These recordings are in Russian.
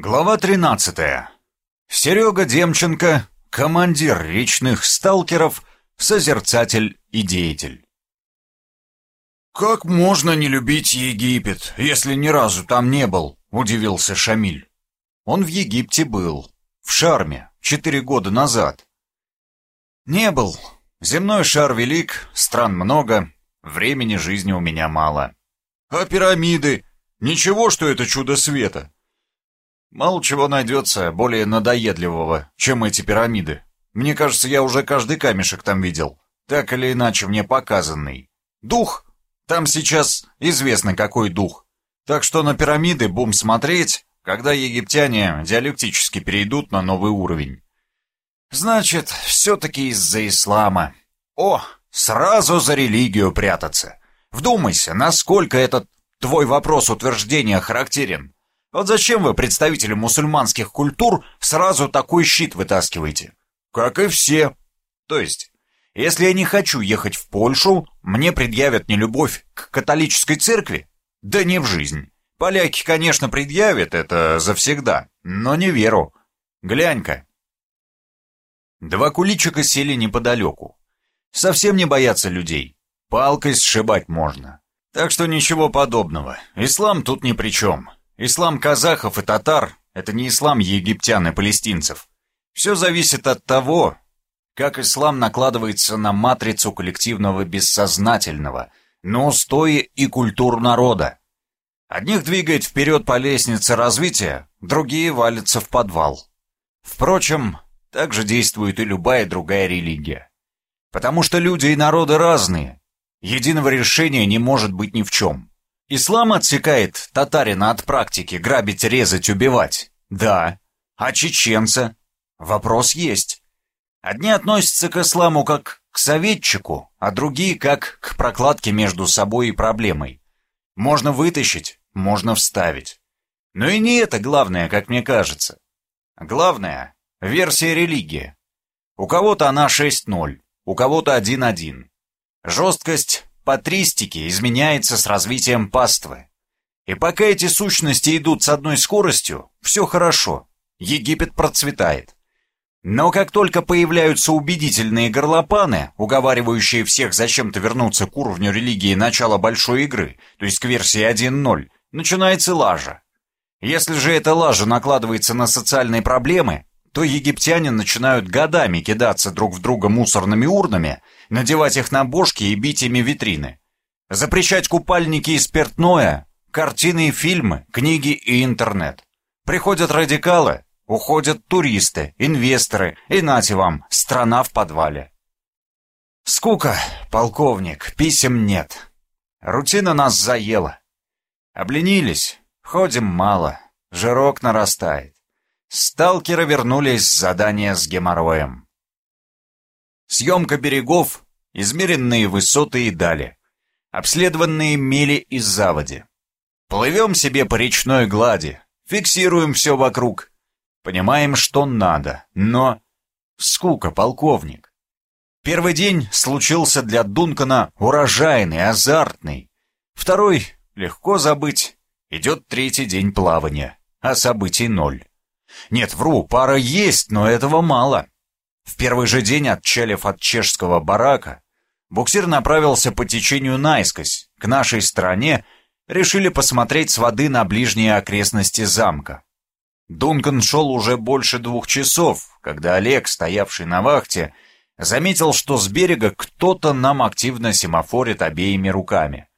Глава 13. Серега Демченко, командир речных сталкеров, созерцатель и деятель. «Как можно не любить Египет, если ни разу там не был?» — удивился Шамиль. Он в Египте был, в Шарме, четыре года назад. «Не был. Земной шар велик, стран много, времени жизни у меня мало». «А пирамиды? Ничего, что это чудо света?» Мало чего найдется более надоедливого, чем эти пирамиды. Мне кажется, я уже каждый камешек там видел, так или иначе мне показанный. Дух? Там сейчас известно какой дух. Так что на пирамиды бум смотреть, когда египтяне диалектически перейдут на новый уровень. Значит, все-таки из-за ислама. О, сразу за религию прятаться. Вдумайся, насколько этот твой вопрос утверждения характерен. Вот зачем вы, представители мусульманских культур, сразу такой щит вытаскиваете? Как и все. То есть, если я не хочу ехать в Польшу, мне предъявят нелюбовь к католической церкви? Да не в жизнь. Поляки, конечно, предъявят это завсегда, но не веру. Глянь-ка. Два куличика сели неподалеку. Совсем не боятся людей. Палкой сшибать можно. Так что ничего подобного. Ислам тут ни при чем. Ислам казахов и татар – это не ислам египтян и палестинцев. Все зависит от того, как ислам накладывается на матрицу коллективного бессознательного, на устои и культуру народа. Одних двигает вперед по лестнице развития, другие валятся в подвал. Впрочем, так же действует и любая другая религия. Потому что люди и народы разные. Единого решения не может быть ни в чем. Ислам отсекает татарина от практики грабить, резать, убивать. Да. А чеченца? Вопрос есть. Одни относятся к исламу как к советчику, а другие как к прокладке между собой и проблемой. Можно вытащить, можно вставить. Но и не это главное, как мне кажется. Главное — версия религии. У кого-то она 6.0, у кого-то 1.1. Жесткость патристики изменяется с развитием паствы. И пока эти сущности идут с одной скоростью, все хорошо, Египет процветает. Но как только появляются убедительные горлопаны, уговаривающие всех зачем-то вернуться к уровню религии начала большой игры, то есть к версии 1.0, начинается лажа. Если же эта лажа накладывается на социальные проблемы, то египтяне начинают годами кидаться друг в друга мусорными урнами, надевать их на бошки и бить ими витрины. Запрещать купальники и спиртное, картины и фильмы, книги и интернет. Приходят радикалы, уходят туристы, инвесторы, и нате вам, страна в подвале. Скука, полковник, писем нет. Рутина нас заела. Обленились, ходим мало, жирок нарастает. Сталкеры вернулись с задания с геморроем. Съемка берегов, измеренные высоты и дали, обследованные мели и заводи. Плывем себе по речной глади, фиксируем все вокруг, понимаем, что надо, но... Скука, полковник. Первый день случился для Дункана урожайный, азартный. Второй — легко забыть. Идет третий день плавания, а событий ноль. Нет, вру, пара есть, но этого мало. В первый же день, отчалив от чешского барака, буксир направился по течению наискось, к нашей стороне, решили посмотреть с воды на ближние окрестности замка. Дункан шел уже больше двух часов, когда Олег, стоявший на вахте, заметил, что с берега кто-то нам активно семафорит обеими руками.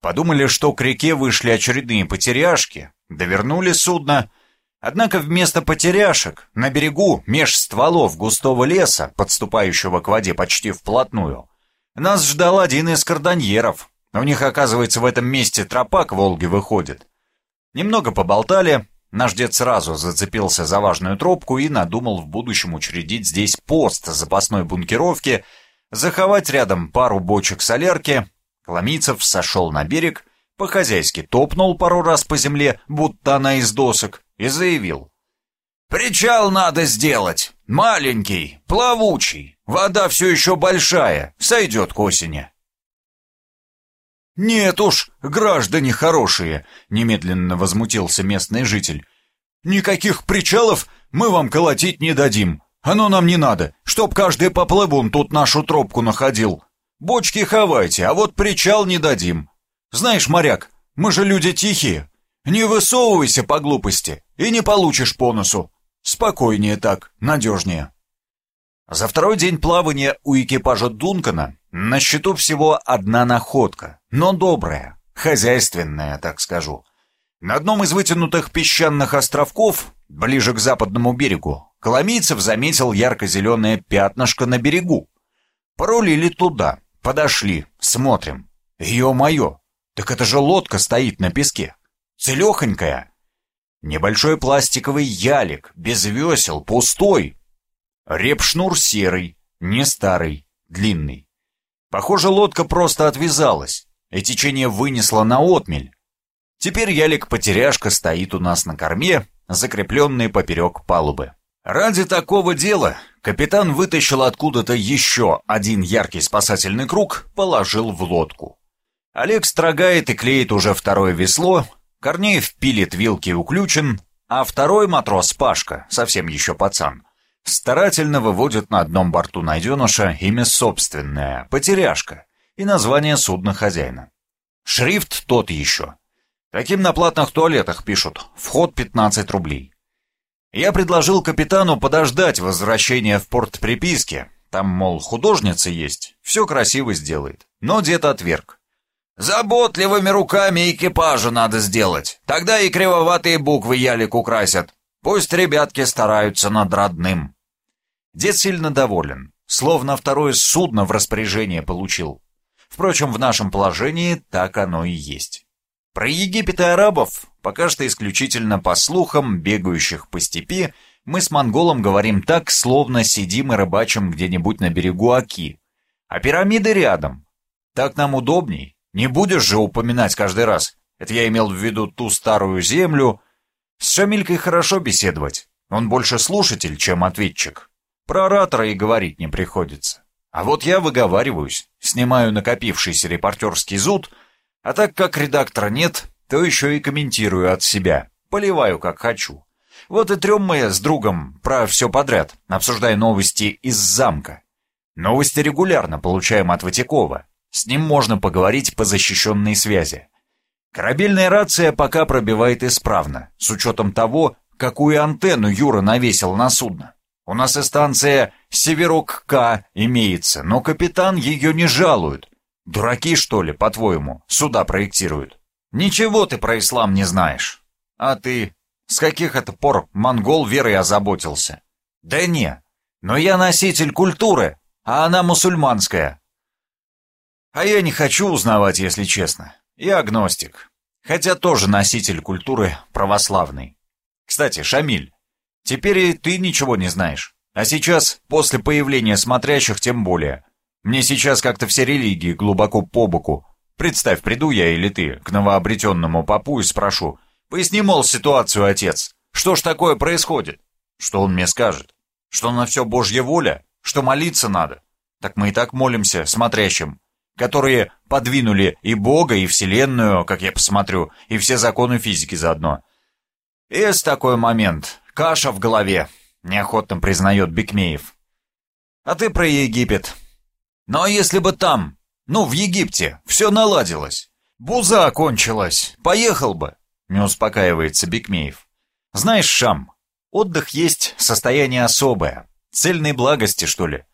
Подумали, что к реке вышли очередные потеряшки, довернули судно Однако вместо потеряшек на берегу, меж стволов густого леса, подступающего к воде почти вплотную, нас ждал один из кардоньеров. У них, оказывается, в этом месте тропа к Волге выходит. Немного поболтали, наш дед сразу зацепился за важную тропку и надумал в будущем учредить здесь пост запасной бункеровки, заховать рядом пару бочек солярки. Коломийцев сошел на берег, по-хозяйски топнул пару раз по земле, будто она из досок, и заявил. «Причал надо сделать. Маленький, плавучий. Вода все еще большая, сойдет к осени». «Нет уж, граждане хорошие», — немедленно возмутился местный житель. Никаких причалов мы вам колотить не дадим. Оно нам не надо, чтоб каждый поплывун тут нашу тропку находил. Бочки хавайте, а вот причал не дадим. Знаешь, моряк, мы же люди тихие. Не высовывайся по глупости и не получишь по носу. Спокойнее так, надежнее. За второй день плавания у экипажа Дункана на счету всего одна находка, но добрая, хозяйственная, так скажу. На одном из вытянутых песчаных островков, ближе к западному берегу, Коломийцев заметил ярко-зеленое пятнышко на берегу. Порулили туда, подошли, смотрим. Ё-моё, так это же лодка стоит на песке. Целехонькая. Небольшой пластиковый ялик, без весел, пустой. Репшнур серый, не старый, длинный. Похоже, лодка просто отвязалась, и течение вынесло на отмель. Теперь ялик-потеряшка стоит у нас на корме, закрепленный поперек палубы. Ради такого дела капитан вытащил откуда-то еще один яркий спасательный круг, положил в лодку. Олег строгает и клеит уже второе весло, Корнеев пилит вилки уключен, а второй матрос Пашка, совсем еще пацан, старательно выводит на одном борту найденыша имя собственное, потеряшка, и название судна хозяина. Шрифт тот еще. Таким на платных туалетах пишут, вход 15 рублей. Я предложил капитану подождать возвращения в порт приписки, там, мол, художница есть, все красиво сделает, но дед отверг. Заботливыми руками экипажа надо сделать. Тогда и кривоватые буквы ялик украсят. Пусть ребятки стараются над родным. Дед сильно доволен, словно второе судно в распоряжение получил. Впрочем, в нашем положении так оно и есть. Про Египет и арабов, пока что исключительно по слухам, бегающих по степи, мы с монголом говорим так, словно сидим и рыбачим где-нибудь на берегу Аки. А пирамиды рядом. Так нам удобней. Не будешь же упоминать каждый раз. Это я имел в виду ту старую землю. С Шамилькой хорошо беседовать. Он больше слушатель, чем ответчик. Про оратора и говорить не приходится. А вот я выговариваюсь, снимаю накопившийся репортерский зуд, а так как редактора нет, то еще и комментирую от себя, поливаю как хочу. Вот и трем мы с другом про все подряд, обсуждая новости из замка. Новости регулярно получаем от Ватякова, с ним можно поговорить по защищенной связи. Корабельная рация пока пробивает исправно, с учетом того, какую антенну Юра навесил на судно. У нас и станция «Северок-К» имеется, но капитан ее не жалует. Дураки, что ли, по-твоему, суда проектируют? Ничего ты про ислам не знаешь. А ты? С каких это пор монгол верой озаботился? Да не, но я носитель культуры, а она мусульманская. А я не хочу узнавать, если честно. Я агностик. Хотя тоже носитель культуры православный. Кстати, Шамиль, теперь ты ничего не знаешь. А сейчас, после появления смотрящих, тем более. Мне сейчас как-то все религии глубоко по боку. Представь, приду я или ты к новообретенному попу и спрошу. Поясни, мол, ситуацию, отец. Что ж такое происходит? Что он мне скажет? Что на все Божья воля? Что молиться надо? Так мы и так молимся, смотрящим которые подвинули и Бога, и Вселенную, как я посмотрю, и все законы физики заодно. Есть такой момент. Каша в голове, неохотно признает Бекмеев. А ты про Египет. Но если бы там, ну, в Египте, все наладилось, буза кончилась, поехал бы, не успокаивается Бекмеев. Знаешь, Шам, отдых есть состояние особое, цельной благости, что ли.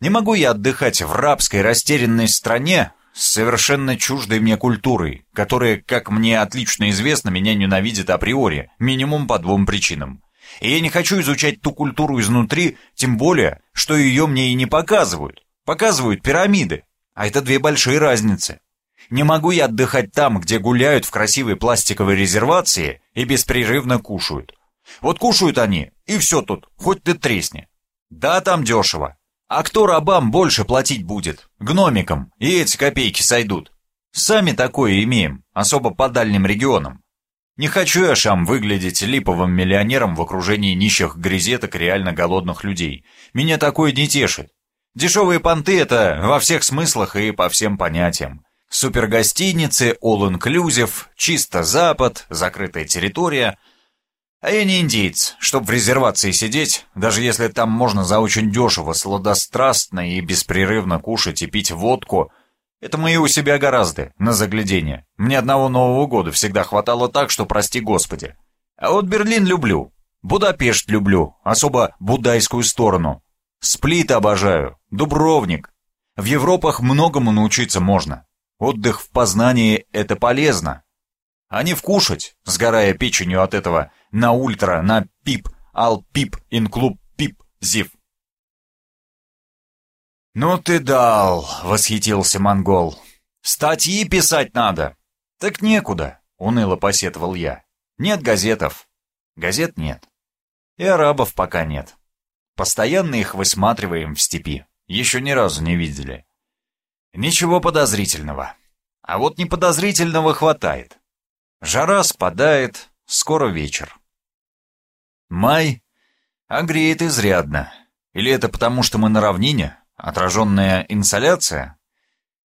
Не могу я отдыхать в рабской растерянной стране с совершенно чуждой мне культурой, которая, как мне отлично известно, меня ненавидит априори, минимум по двум причинам. И я не хочу изучать ту культуру изнутри, тем более, что ее мне и не показывают. Показывают пирамиды, а это две большие разницы. Не могу я отдыхать там, где гуляют в красивой пластиковой резервации и беспрерывно кушают. Вот кушают они, и все тут, хоть ты тресни. Да, там дешево, а кто рабам больше платить будет? Гномикам. И эти копейки сойдут. Сами такое имеем, особо по дальним регионам. Не хочу я, Шам, выглядеть липовым миллионером в окружении нищих грезеток реально голодных людей. Меня такое не тешит. Дешевые понты — это во всех смыслах и по всем понятиям. Супергостиницы, all-inclusive, чисто запад, закрытая территория. А я не индейец, чтоб в резервации сидеть, даже если там можно за очень дешево, сладострастно и беспрерывно кушать и пить водку. Это мы и у себя гораздо, на заглядение. Мне одного Нового года всегда хватало так, что прости господи. А вот Берлин люблю, Будапешт люблю, особо будайскую сторону. Сплит обожаю, Дубровник. В Европах многому научиться можно. Отдых в Познании — это полезно. А не вкушать, сгорая печенью от этого на ультра, на пип, ал пип, инклуб пип, зив. «Ну ты дал!» — восхитился монгол. «Статьи писать надо!» «Так некуда!» — уныло посетовал я. «Нет газетов!» «Газет нет. И арабов пока нет. Постоянно их высматриваем в степи. Еще ни разу не видели. Ничего подозрительного. А вот неподозрительного хватает. Жара спадает, скоро вечер. Май, а греет изрядно. Или это потому, что мы на равнине, отраженная инсоляция?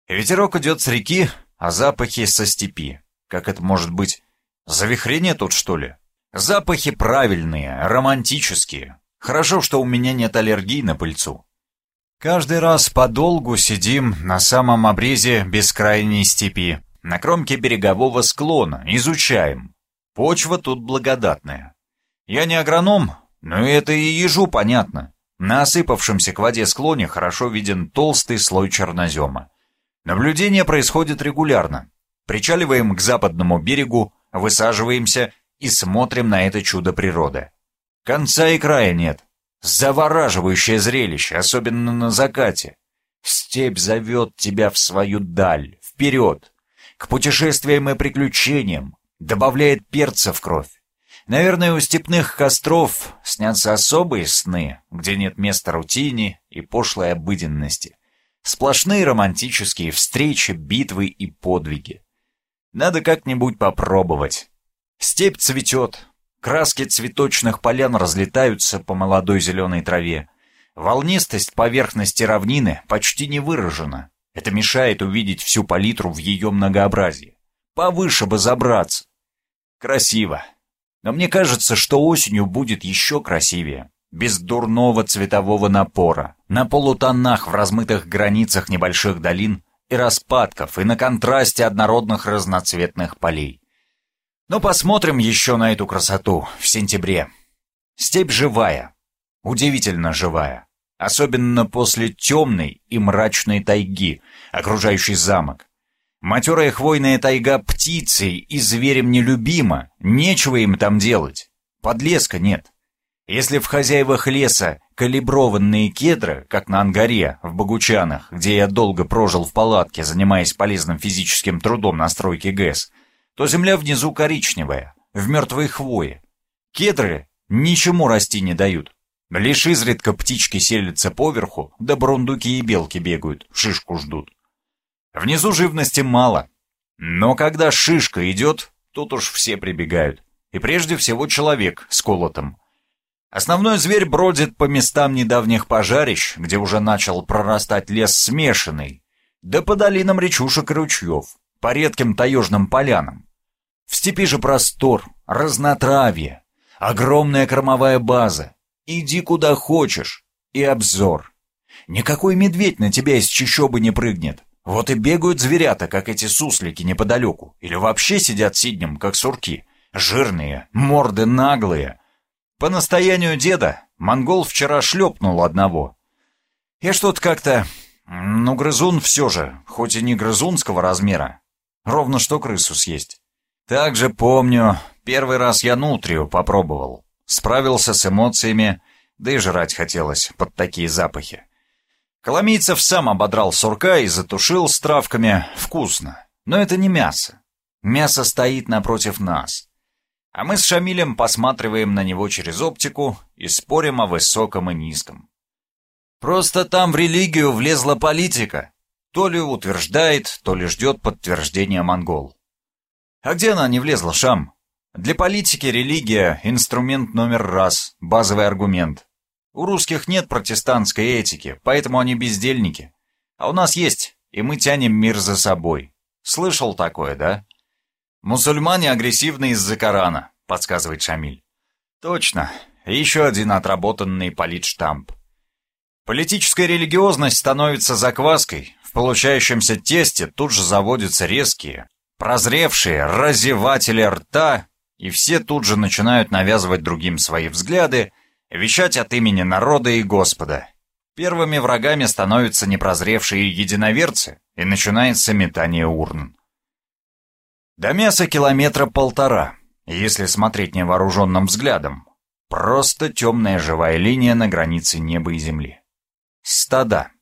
Ветерок идет с реки, а запахи со степи. Как это может быть? Завихрение тут, что ли? Запахи правильные, романтические. Хорошо, что у меня нет аллергии на пыльцу. Каждый раз подолгу сидим на самом обрезе бескрайней степи, на кромке берегового склона, изучаем. Почва тут благодатная. Я не агроном, но это и ежу понятно. На осыпавшемся к воде склоне хорошо виден толстый слой чернозема. Наблюдение происходит регулярно. Причаливаем к западному берегу, высаживаемся и смотрим на это чудо природы. Конца и края нет. Завораживающее зрелище, особенно на закате. Степь зовет тебя в свою даль, вперед, к путешествиям и приключениям, добавляет перца в кровь. Наверное, у степных костров снятся особые сны, где нет места рутине и пошлой обыденности. Сплошные романтические встречи, битвы и подвиги. Надо как-нибудь попробовать. Степь цветет, краски цветочных полян разлетаются по молодой зеленой траве. Волнистость поверхности равнины почти не выражена. Это мешает увидеть всю палитру в ее многообразии. Повыше бы забраться. Красиво. Но мне кажется, что осенью будет еще красивее. Без дурного цветового напора, на полутонах в размытых границах небольших долин и распадков, и на контрасте однородных разноцветных полей. Но посмотрим еще на эту красоту в сентябре. Степь живая, удивительно живая, особенно после темной и мрачной тайги, окружающей замок. Матерая хвойная тайга птицей и зверем нелюбима, нечего им там делать. Подлеска нет. Если в хозяевах леса калиброванные кедры, как на Ангаре, в Богучанах, где я долго прожил в палатке, занимаясь полезным физическим трудом на стройке ГЭС, то земля внизу коричневая, в мертвой хвое. Кедры ничему расти не дают. Лишь изредка птички селятся поверху, да брундуки и белки бегают, шишку ждут. Внизу живности мало. Но когда шишка идет, тут уж все прибегают. И прежде всего человек с колотом. Основной зверь бродит по местам недавних пожарищ, где уже начал прорастать лес смешанный, да по долинам речушек и ручьев, по редким таежным полянам. В степи же простор, разнотравье, огромная кормовая база. Иди куда хочешь, и обзор. Никакой медведь на тебя из чащобы не прыгнет. Вот и бегают зверята, как эти суслики неподалеку, или вообще сидят сиднем, как сурки. Жирные, морды наглые. По настоянию деда монгол вчера шлепнул одного. Я что-то как-то... Ну, грызун все же, хоть и не грызунского размера. Ровно что крысу съесть. Также помню, первый раз я нутрию попробовал. Справился с эмоциями, да и жрать хотелось под такие запахи. Коломийцев сам ободрал сурка и затушил с травками. Вкусно. Но это не мясо. Мясо стоит напротив нас. А мы с Шамилем посматриваем на него через оптику и спорим о высоком и низком. Просто там в религию влезла политика. То ли утверждает, то ли ждет подтверждения монгол. А где она не влезла, Шам? Для политики религия – инструмент номер раз, базовый аргумент. У русских нет протестантской этики, поэтому они бездельники. А у нас есть, и мы тянем мир за собой. Слышал такое, да? Мусульмане агрессивны из-за Корана, подсказывает Шамиль. Точно, еще один отработанный политштамп. Политическая религиозность становится закваской, в получающемся тесте тут же заводятся резкие, прозревшие разеватели рта, и все тут же начинают навязывать другим свои взгляды, вещать от имени народа и Господа. Первыми врагами становятся непрозревшие единоверцы, и начинается метание урн. До мяса километра полтора, если смотреть невооруженным взглядом. Просто темная живая линия на границе неба и земли. Стада.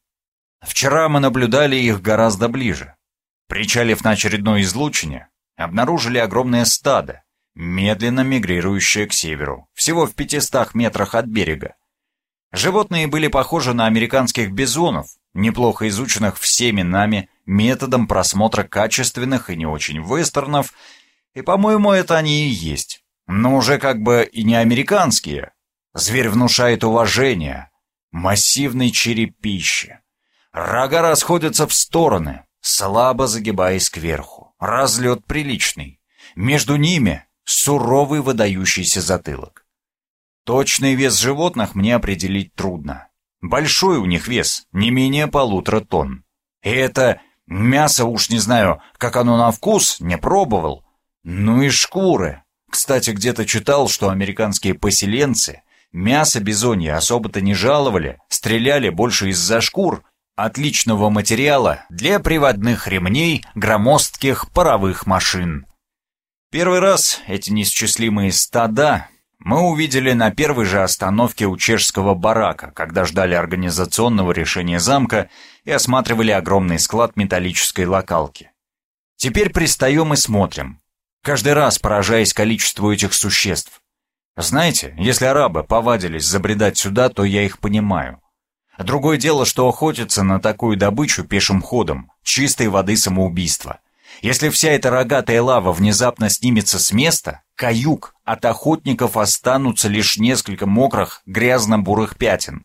Вчера мы наблюдали их гораздо ближе. Причалив на очередное излучине, обнаружили огромное стадо, медленно мигрирующее к северу, всего в 500 метрах от берега. Животные были похожи на американских бизонов, неплохо изученных всеми нами методом просмотра качественных и не очень вестернов, и, по-моему, это они и есть. Но уже как бы и не американские. Зверь внушает уважение. Массивный черепище. Рога расходятся в стороны, слабо загибаясь кверху. Разлет приличный. Между ними суровый выдающийся затылок. Точный вес животных мне определить трудно. Большой у них вес, не менее полутора тонн. И это мясо уж не знаю, как оно на вкус, не пробовал. Ну и шкуры. Кстати, где-то читал, что американские поселенцы мясо бизонья особо-то не жаловали, стреляли больше из-за шкур, отличного материала для приводных ремней громоздких паровых машин. Первый раз эти несчастливые стада мы увидели на первой же остановке у чешского барака, когда ждали организационного решения замка и осматривали огромный склад металлической локалки. Теперь пристаем и смотрим, каждый раз поражаясь количеству этих существ. Знаете, если арабы повадились забредать сюда, то я их понимаю. Другое дело, что охотиться на такую добычу пешим ходом, чистой воды самоубийство. Если вся эта рогатая лава внезапно снимется с места, каюк, от охотников останутся лишь несколько мокрых, грязно-бурых пятен.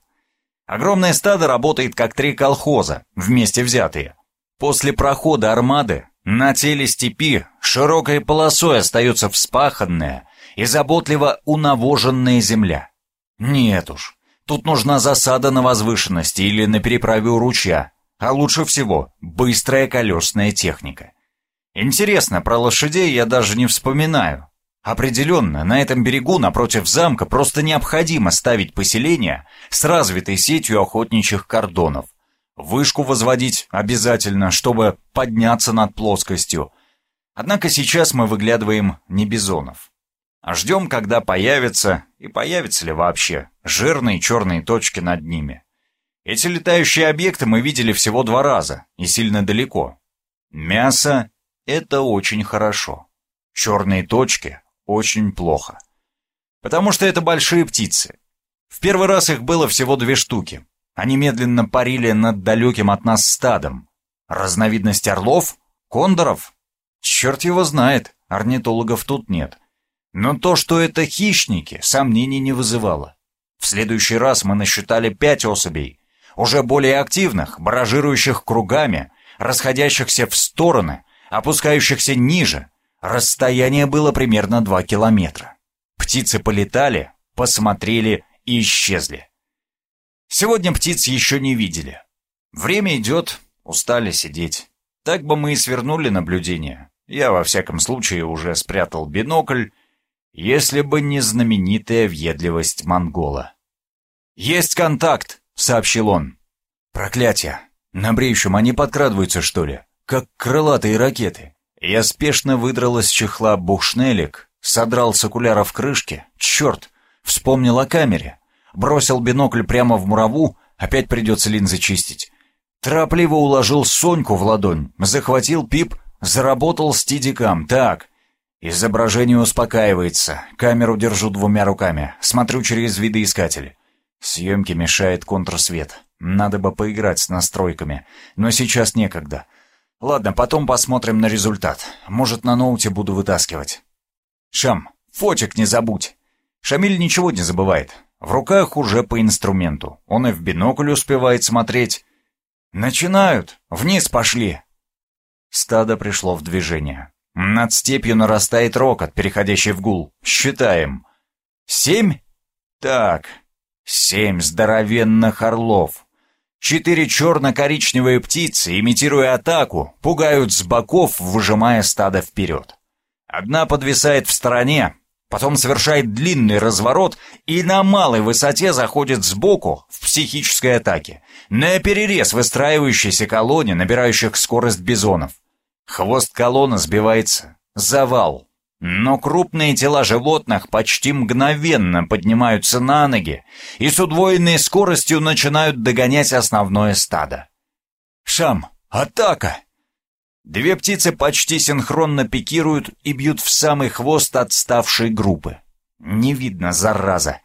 Огромное стадо работает как три колхоза, вместе взятые. После прохода армады на теле степи широкой полосой остается вспаханная и заботливо унавоженная земля. Нет уж, тут нужна засада на возвышенности или на переправе у ручья, а лучше всего быстрая колесная техника. Интересно, про лошадей я даже не вспоминаю. Определенно, на этом берегу напротив замка просто необходимо ставить поселение с развитой сетью охотничьих кордонов – Вышку возводить обязательно, чтобы подняться над плоскостью. Однако сейчас мы выглядываем не бизонов. А ждем, когда появятся, и появятся ли вообще, жирные черные точки над ними. Эти летающие объекты мы видели всего два раза, и сильно далеко. Мясо — это очень хорошо. Черные точки — очень плохо. Потому что это большие птицы. В первый раз их было всего две штуки, они медленно парили над далеким от нас стадом. Разновидность орлов? Кондоров? Черт его знает, орнитологов тут нет. Но то, что это хищники, сомнений не вызывало. В следующий раз мы насчитали пять особей, уже более активных, баражирующих кругами, расходящихся в стороны, опускающихся ниже. Расстояние было примерно два километра. Птицы полетали, посмотрели и исчезли. Сегодня птиц еще не видели. Время идет, устали сидеть. Так бы мы и свернули наблюдение. Я, во всяком случае, уже спрятал бинокль, если бы не знаменитая въедливость монгола. «Есть контакт!» — сообщил он. «Проклятие! На бреющем они подкрадываются, что ли? Как крылатые ракеты!» Я спешно выдрал из чехла бухшнелик, содрал с окуляров крышки. Черт! Вспомнил о камере. Бросил бинокль прямо в мураву, опять придется линзы чистить. Торопливо уложил Соньку в ладонь, захватил пип, заработал стидикам. Так, изображение успокаивается, камеру держу двумя руками, смотрю через видоискатель. Съемке мешает контрсвет. Надо бы поиграть с настройками, но сейчас некогда. Ладно, потом посмотрим на результат. Может, на ноуте буду вытаскивать. Шам, фотик не забудь. Шамиль ничего не забывает. В руках уже по инструменту. Он и в бинокль успевает смотреть. Начинают. Вниз пошли. Стадо пришло в движение. Над степью нарастает рокот, переходящий в гул. Считаем. Семь? Так, семь здоровенных орлов. Четыре черно-коричневые птицы, имитируя атаку, пугают с боков, выжимая стадо вперед. Одна подвисает в стороне, потом совершает длинный разворот и на малой высоте заходит сбоку в психической атаке, на перерез выстраивающейся колонне, набирающих скорость бизонов. Хвост колонны сбивается. Завал. Но крупные тела животных почти мгновенно поднимаются на ноги и с удвоенной скоростью начинают догонять основное стадо. «Шам! Атака!» Две птицы почти синхронно пикируют и бьют в самый хвост отставшей группы. Не видно, зараза.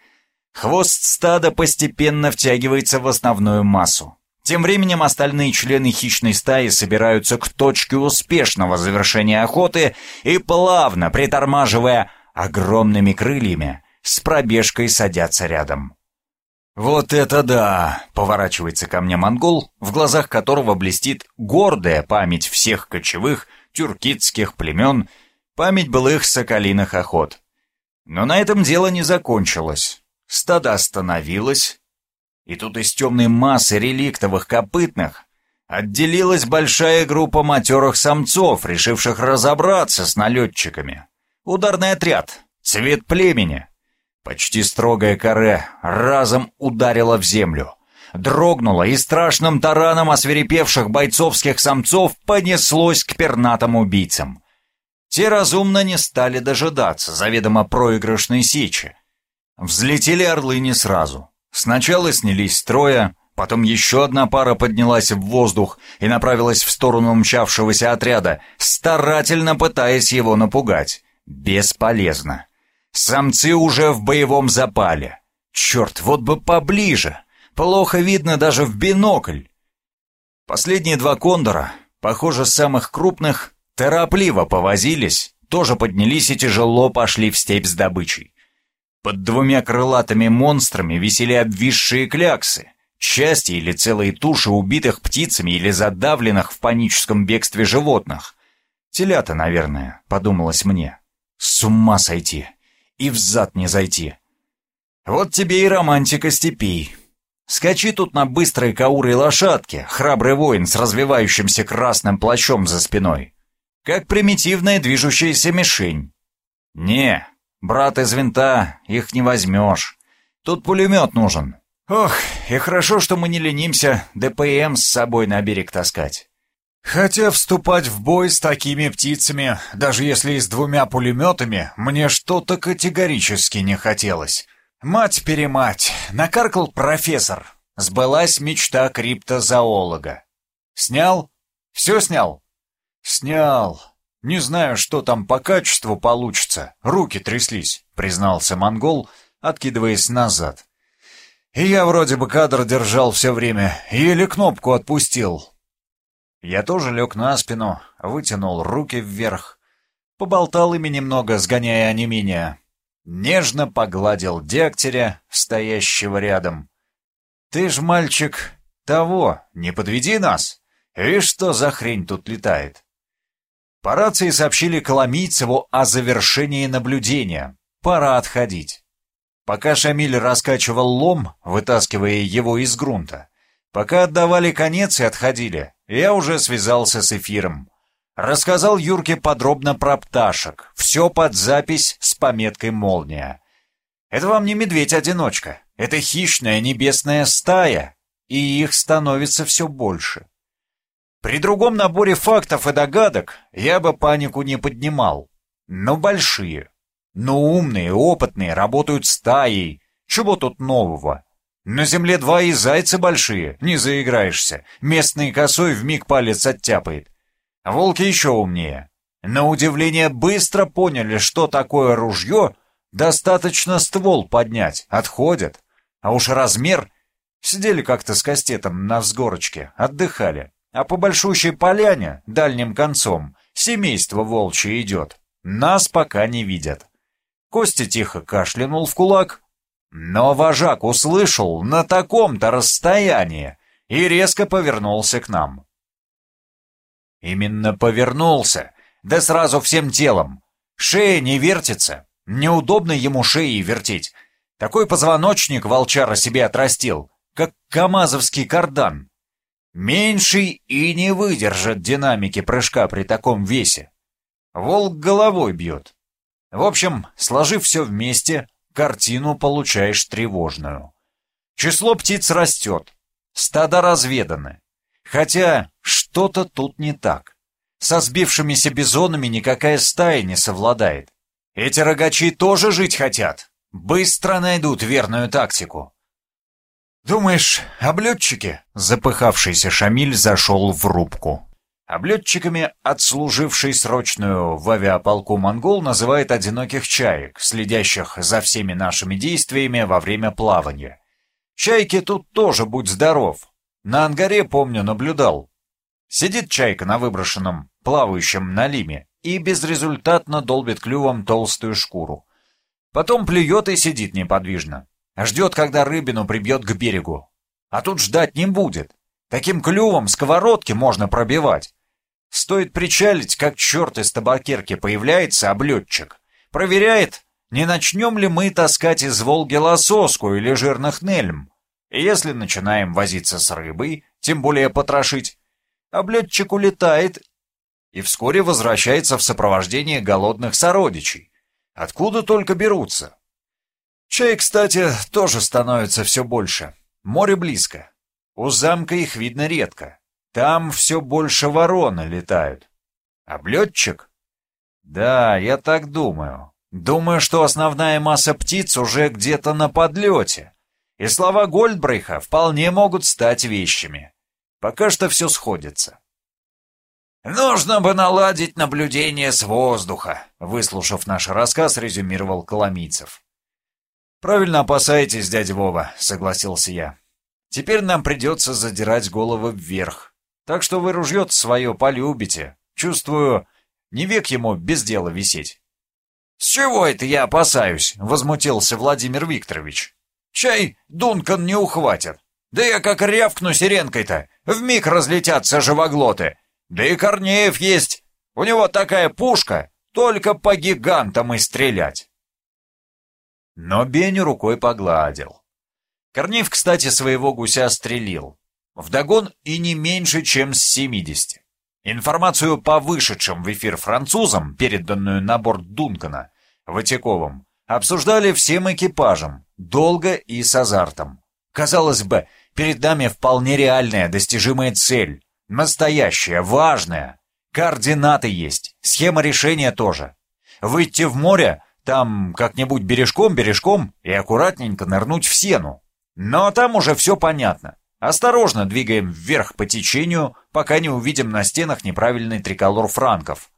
Хвост стада постепенно втягивается в основную массу. Тем временем остальные члены хищной стаи собираются к точке успешного завершения охоты и плавно, притормаживая огромными крыльями, с пробежкой садятся рядом. «Вот это да!» — поворачивается ко мне монгол, в глазах которого блестит гордая память всех кочевых тюркитских племен, память былых соколиных охот. Но на этом дело не закончилось. Стадо остановилось, и тут из темной массы реликтовых копытных отделилась большая группа матерых самцов, решивших разобраться с налетчиками. Ударный отряд, цвет племени. Почти строгая коре разом ударила в землю. Дрогнула и страшным тараном осверепевших бойцовских самцов понеслось к пернатым убийцам. Те разумно не стали дожидаться заведомо проигрышной сечи. Взлетели орлы не сразу. Сначала снялись строя, потом еще одна пара поднялась в воздух и направилась в сторону мчавшегося отряда, старательно пытаясь его напугать. Бесполезно. Самцы уже в боевом запале. Черт, вот бы поближе. Плохо видно даже в бинокль. Последние два кондора, похоже, самых крупных, торопливо повозились, тоже поднялись и тяжело пошли в степь с добычей. Под двумя крылатыми монстрами висели обвисшие кляксы, части или целые туши убитых птицами или задавленных в паническом бегстве животных. Телята, наверное, подумалось мне. С ума сойти. И взад не зайти. Вот тебе и романтика степей. Скачи тут на быстрой каурой лошадке, храбрый воин с развивающимся красным плащом за спиной. Как примитивная движущаяся мишень. Не, Брат из винта, их не возьмешь. Тут пулемет нужен. Ох, и хорошо, что мы не ленимся ДПМ с собой на берег таскать. Хотя вступать в бой с такими птицами, даже если и с двумя пулеметами, мне что-то категорически не хотелось. Мать-перемать, накаркал профессор. Сбылась мечта криптозоолога. Снял? Все снял? Снял. «Не знаю, что там по качеству получится. Руки тряслись», — признался монгол, откидываясь назад. «И я вроде бы кадр держал все время, еле кнопку отпустил». Я тоже лег на спину, вытянул руки вверх, поболтал ими немного, сгоняя онемение. Нежно погладил дегтяря, стоящего рядом. «Ты ж, мальчик, того, не подведи нас! Видишь, что за хрень тут летает?» По рации сообщили Коломийцеву о завершении наблюдения. Пора отходить. Пока Шамиль раскачивал лом, вытаскивая его из грунта, пока отдавали конец и отходили, я уже связался с эфиром. Рассказал Юрке подробно про пташек, все под запись с пометкой «Молния». Это вам не медведь-одиночка, это хищная небесная стая, и их становится все больше. При другом наборе фактов и догадок я бы панику не поднимал. Но большие, но умные, опытные, работают стаей. Чего тут нового? На земле два и зайцы большие, не заиграешься. Местный косой вмиг палец оттяпает. Волки еще умнее. На удивление быстро поняли, что такое ружье. Достаточно ствол поднять, отходят. А уж размер... Сидели как-то с кастетом на взгорочке, отдыхали а по большущей поляне, дальним концом, семейство волчье идет. Нас пока не видят. Костя тихо кашлянул в кулак, но вожак услышал на таком-то расстоянии и резко повернулся к нам. Именно повернулся, да сразу всем телом. Шея не вертится, Неудобно ему шеей вертеть. Такой позвоночник волчара себе отрастил, как камазовский кардан. Меньший и не выдержит динамики прыжка при таком весе. Волк головой бьет. В общем, сложив все вместе, картину получаешь тревожную. Число птиц растет, стада разведаны. Хотя что-то тут не так. Со сбившимися бизонами никакая стая не совладает. Эти рогачи тоже жить хотят. Быстро найдут верную тактику. «Думаешь, облетчики?» Запыхавшийся Шамиль зашел в рубку. Облетчиками отслуживший срочную в авиаполку монгол называет одиноких чаек, следящих за всеми нашими действиями во время плавания. Чайки тут тоже будь здоров. На ангаре, помню, наблюдал. Сидит чайка на выброшенном, плавающем налиме и безрезультатно долбит клювом толстую шкуру. Потом плюет и сидит неподвижно. Ждет, когда рыбину прибьет к берегу. А тут ждать не будет. Таким клювом сковородки можно пробивать. Стоит причалить, как черт из табакерки появляется облетчик. Проверяет, не начнем ли мы таскать из Волги лососку или жирных нельм? Если начинаем возиться с рыбой, тем более потрошить, облетчик улетает и вскоре возвращается в сопровождении голодных сородичей. Откуда только берутся? Чай, кстати, тоже становится все больше. Море близко. У замка их видно редко. Там все больше вороны летают. Облетчик? Да, я так думаю. Думаю, что основная масса птиц уже где-то на подлете. И слова Гольдбрейха вполне могут стать вещами. Пока что все сходится. «Нужно бы наладить наблюдение с воздуха», — выслушав наш рассказ, резюмировал Коломийцев. «Правильно опасаетесь, дядя Вова», — согласился я. «Теперь нам придется задирать головы вверх. Так что вы ружье свое полюбите. Чувствую, не век ему без дела висеть». «С чего это я опасаюсь?» — возмутился Владимир Викторович. «Чай Дункан не ухватит. Да я как рявкну сиренкой-то, вмиг разлетятся живоглоты. Да и Корнеев есть. У него такая пушка, только по гигантам и стрелять». Но Беню рукой погладил. Корнеев, кстати, своего гуся стрелил. Вдогон и не меньше, чем с 70. Информацию по вышедшим в эфир французам, переданную на борт Дункана, Ватяковым, обсуждали всем экипажем, долго и с азартом. Казалось бы, перед нами вполне реальная достижимая цель, настоящая, важная. Координаты есть, схема решения тоже. Выйти в море, там как-нибудь бережком-бережком и аккуратненько нырнуть в сену. Но там уже все понятно. Осторожно двигаем вверх по течению, пока не увидим на стенах неправильный триколор франков.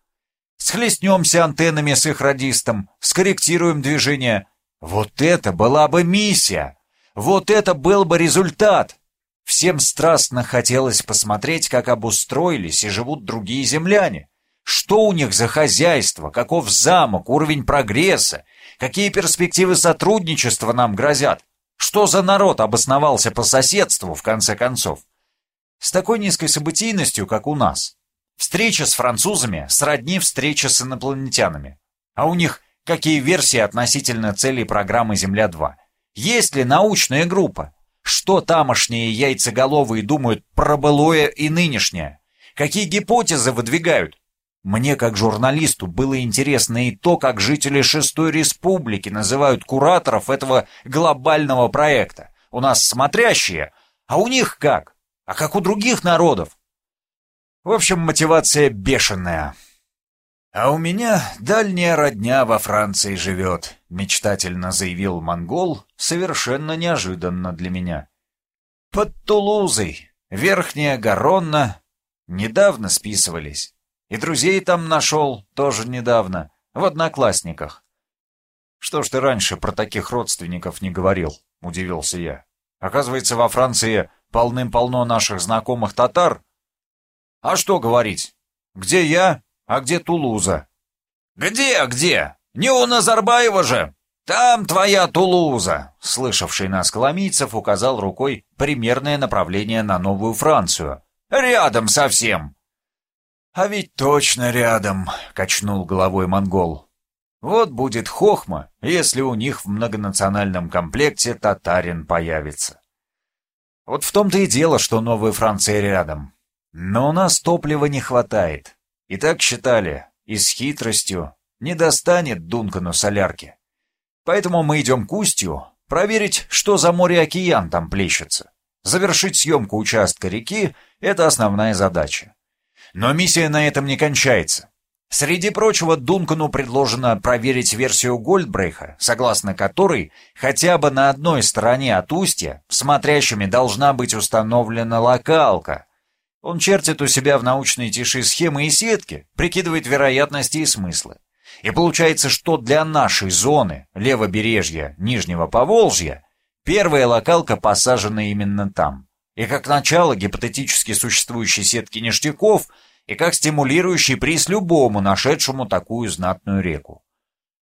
Схлестнемся антеннами с их радистом, скорректируем движение. Вот это была бы миссия! Вот это был бы результат! Всем страстно хотелось посмотреть, как обустроились и живут другие земляне. Что у них за хозяйство, каков замок, уровень прогресса, какие перспективы сотрудничества нам грозят. Что за народ обосновался по соседству, в конце концов? С такой низкой событийностью, как у нас. Встреча с французами сродни встрече с инопланетянами. А у них какие версии относительно целей программы «Земля-2»? Есть ли научная группа? Что тамошние яйцеголовые думают про былое и нынешнее? Какие гипотезы выдвигают? Мне, как журналисту, было интересно и то, как жители Шестой Республики называют кураторов этого глобального проекта. У нас смотрящие, а у них как? А как у других народов? В общем, мотивация бешеная. «А у меня дальняя родня во Франции живет», — мечтательно заявил монгол, совершенно неожиданно для меня. «Под Тулузой, Верхняя Гаронна, недавно списывались. И друзей там нашел, тоже недавно, в Одноклассниках. «Что ж ты раньше про таких родственников не говорил?» — удивился я. «Оказывается, во Франции полным-полно наших знакомых татар?» «А что говорить? Где я, а где Тулуза?» «Где, где? Не у Назарбаева же! Там твоя Тулуза!» Слышавший нас Коломийцев указал рукой примерное направление на Новую Францию. «Рядом совсем!» «А ведь точно рядом», — качнул головой монгол. Вот будет хохма, если у них в многонациональном комплекте татарин появится. Вот в том-то и дело, что Новая Франция рядом. Но у нас топлива не хватает. И так считали, и с хитростью не достанет Дункану солярки. Поэтому мы идем к устью, проверить, что за море-океан там плещется. Завершить съемку участка реки — это основная задача. Но миссия на этом не кончается. Среди прочего, Дункану предложено проверить версию Гольдбрейха, согласно которой хотя бы на одной стороне от устья смотрящими должна быть установлена локалка. Он чертит у себя в научной тиши схемы и сетки, прикидывает вероятности и смыслы. И получается, что для нашей зоны, левобережья Нижнего Поволжья, первая локалка посажена именно там. И как начало гипотетически существующей сетки ништяков – и как стимулирующий приз любому нашедшему такую знатную реку.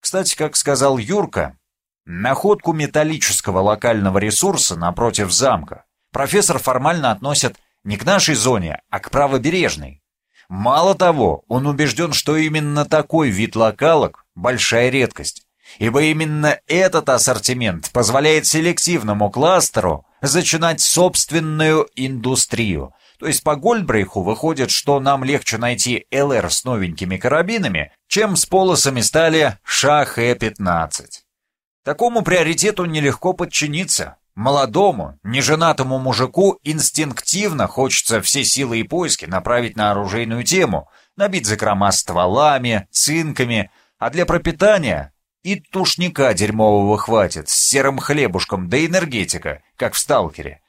Кстати, как сказал Юрка, находку металлического локального ресурса напротив замка профессор формально относит не к нашей зоне, а к правобережной. Мало того, он убежден, что именно такой вид локалок – большая редкость, ибо именно этот ассортимент позволяет селективному кластеру зачинать собственную индустрию, то есть по Гольдбрейху выходит, что нам легче найти ЛР с новенькими карабинами, чем с полосами стали ШАХ-15. Такому приоритету нелегко подчиниться. Молодому, неженатому мужику инстинктивно хочется все силы и поиски направить на оружейную тему, набить закрома стволами, цинками, а для пропитания и тушника дерьмового хватит с серым хлебушком да энергетика, как в «Сталкере».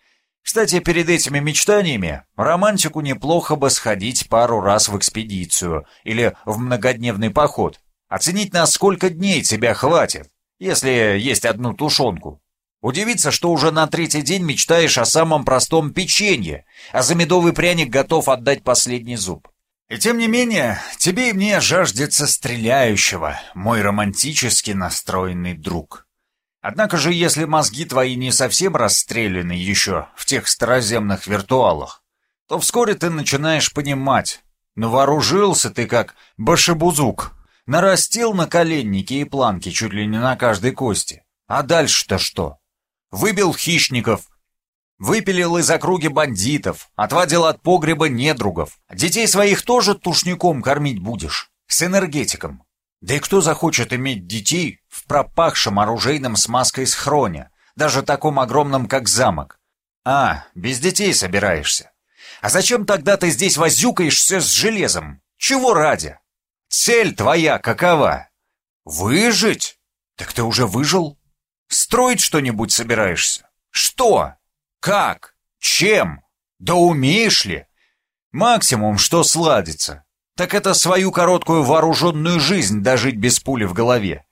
Кстати, перед этими мечтаниями романтику неплохо бы сходить пару раз в экспедицию или в многодневный поход, оценить, на сколько дней тебя хватит, если есть одну тушенку. Удивиться, что уже на третий день мечтаешь о самом простом печенье, а за медовый пряник готов отдать последний зуб. И тем не менее, тебе и мне жаждется стреляющего, мой романтически настроенный друг. Однако же, если мозги твои не совсем расстреляны еще в тех староземных виртуалах, то вскоре ты начинаешь понимать, ну вооружился ты как башебузук, нарастил на коленники и планки чуть ли не на каждой кости. А дальше-то что? Выбил хищников, выпилил из округи бандитов, отвадил от погреба недругов. Детей своих тоже тушником кормить будешь, с энергетиком. Да и кто захочет иметь детей в пропахшем оружейном смазкой схроне, даже таком огромном, как замок? А, без детей собираешься. А зачем тогда ты здесь возюкаешься с железом? Чего ради? Цель твоя какова? Выжить? Так ты уже выжил? Строить что-нибудь собираешься? Что? Как? Чем? Да умеешь ли? Максимум, что сладится так это свою короткую вооруженную жизнь дожить без пули в голове.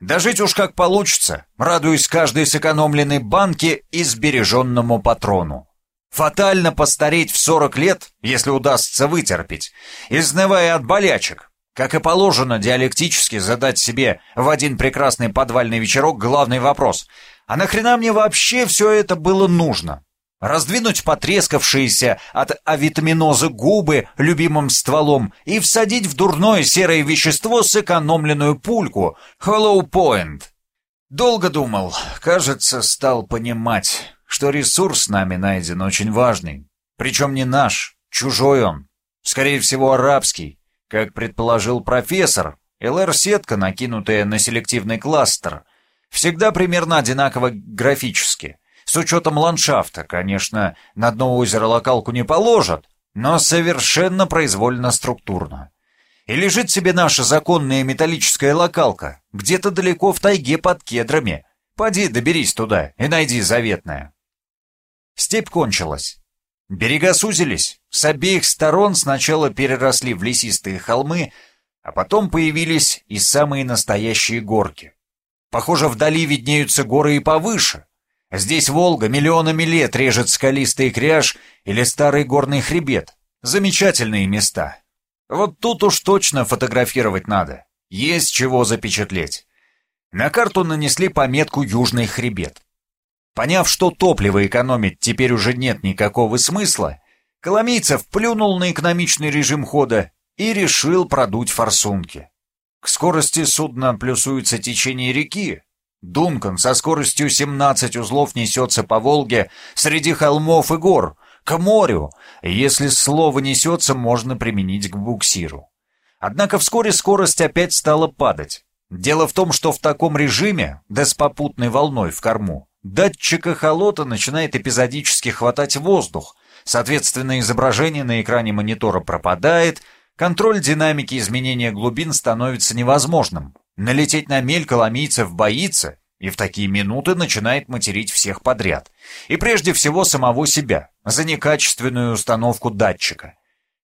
Дожить уж как получится, радуясь каждой сэкономленной банке и сбереженному патрону. Фатально постареть в 40 лет, если удастся вытерпеть, изнывая от болячек, как и положено диалектически задать себе в один прекрасный подвальный вечерок главный вопрос. А нахрена мне вообще все это было нужно? раздвинуть потрескавшиеся от авитаминоза губы любимым стволом и всадить в дурное серое вещество сэкономленную пульку Hollow Point. Долго думал, кажется, стал понимать, что ресурс нами найден очень важный. Причем не наш, чужой он. Скорее всего, арабский. Как предположил профессор, ЛР-сетка, накинутая на селективный кластер, всегда примерно одинаково графически — с учетом ландшафта, конечно, на дно озера локалку не положат, но совершенно произвольно-структурно. И лежит себе наша законная металлическая локалка, где-то далеко в тайге под кедрами. Поди доберись туда и найди заветное. Степь кончилась. Берега сузились, с обеих сторон сначала переросли в лесистые холмы, а потом появились и самые настоящие горки. Похоже, вдали виднеются горы и повыше, Здесь Волга миллионами лет режет скалистый кряж или старый горный хребет. Замечательные места. Вот тут уж точно фотографировать надо. Есть чего запечатлеть. На карту нанесли пометку «Южный хребет». Поняв, что топливо экономить теперь уже нет никакого смысла, Коломийцев плюнул на экономичный режим хода и решил продуть форсунки. К скорости судна плюсуется течение реки. Дункан со скоростью 17 узлов несется по Волге среди холмов и гор, к морю. Если слово «несется», можно применить к буксиру. Однако вскоре скорость опять стала падать. Дело в том, что в таком режиме, да с попутной волной в корму, датчик эхолота начинает эпизодически хватать воздух, соответственно изображение на экране монитора пропадает, контроль динамики изменения глубин становится невозможным. Налететь на мель коломийцев боится и в такие минуты начинает материть всех подряд. И прежде всего самого себя за некачественную установку датчика.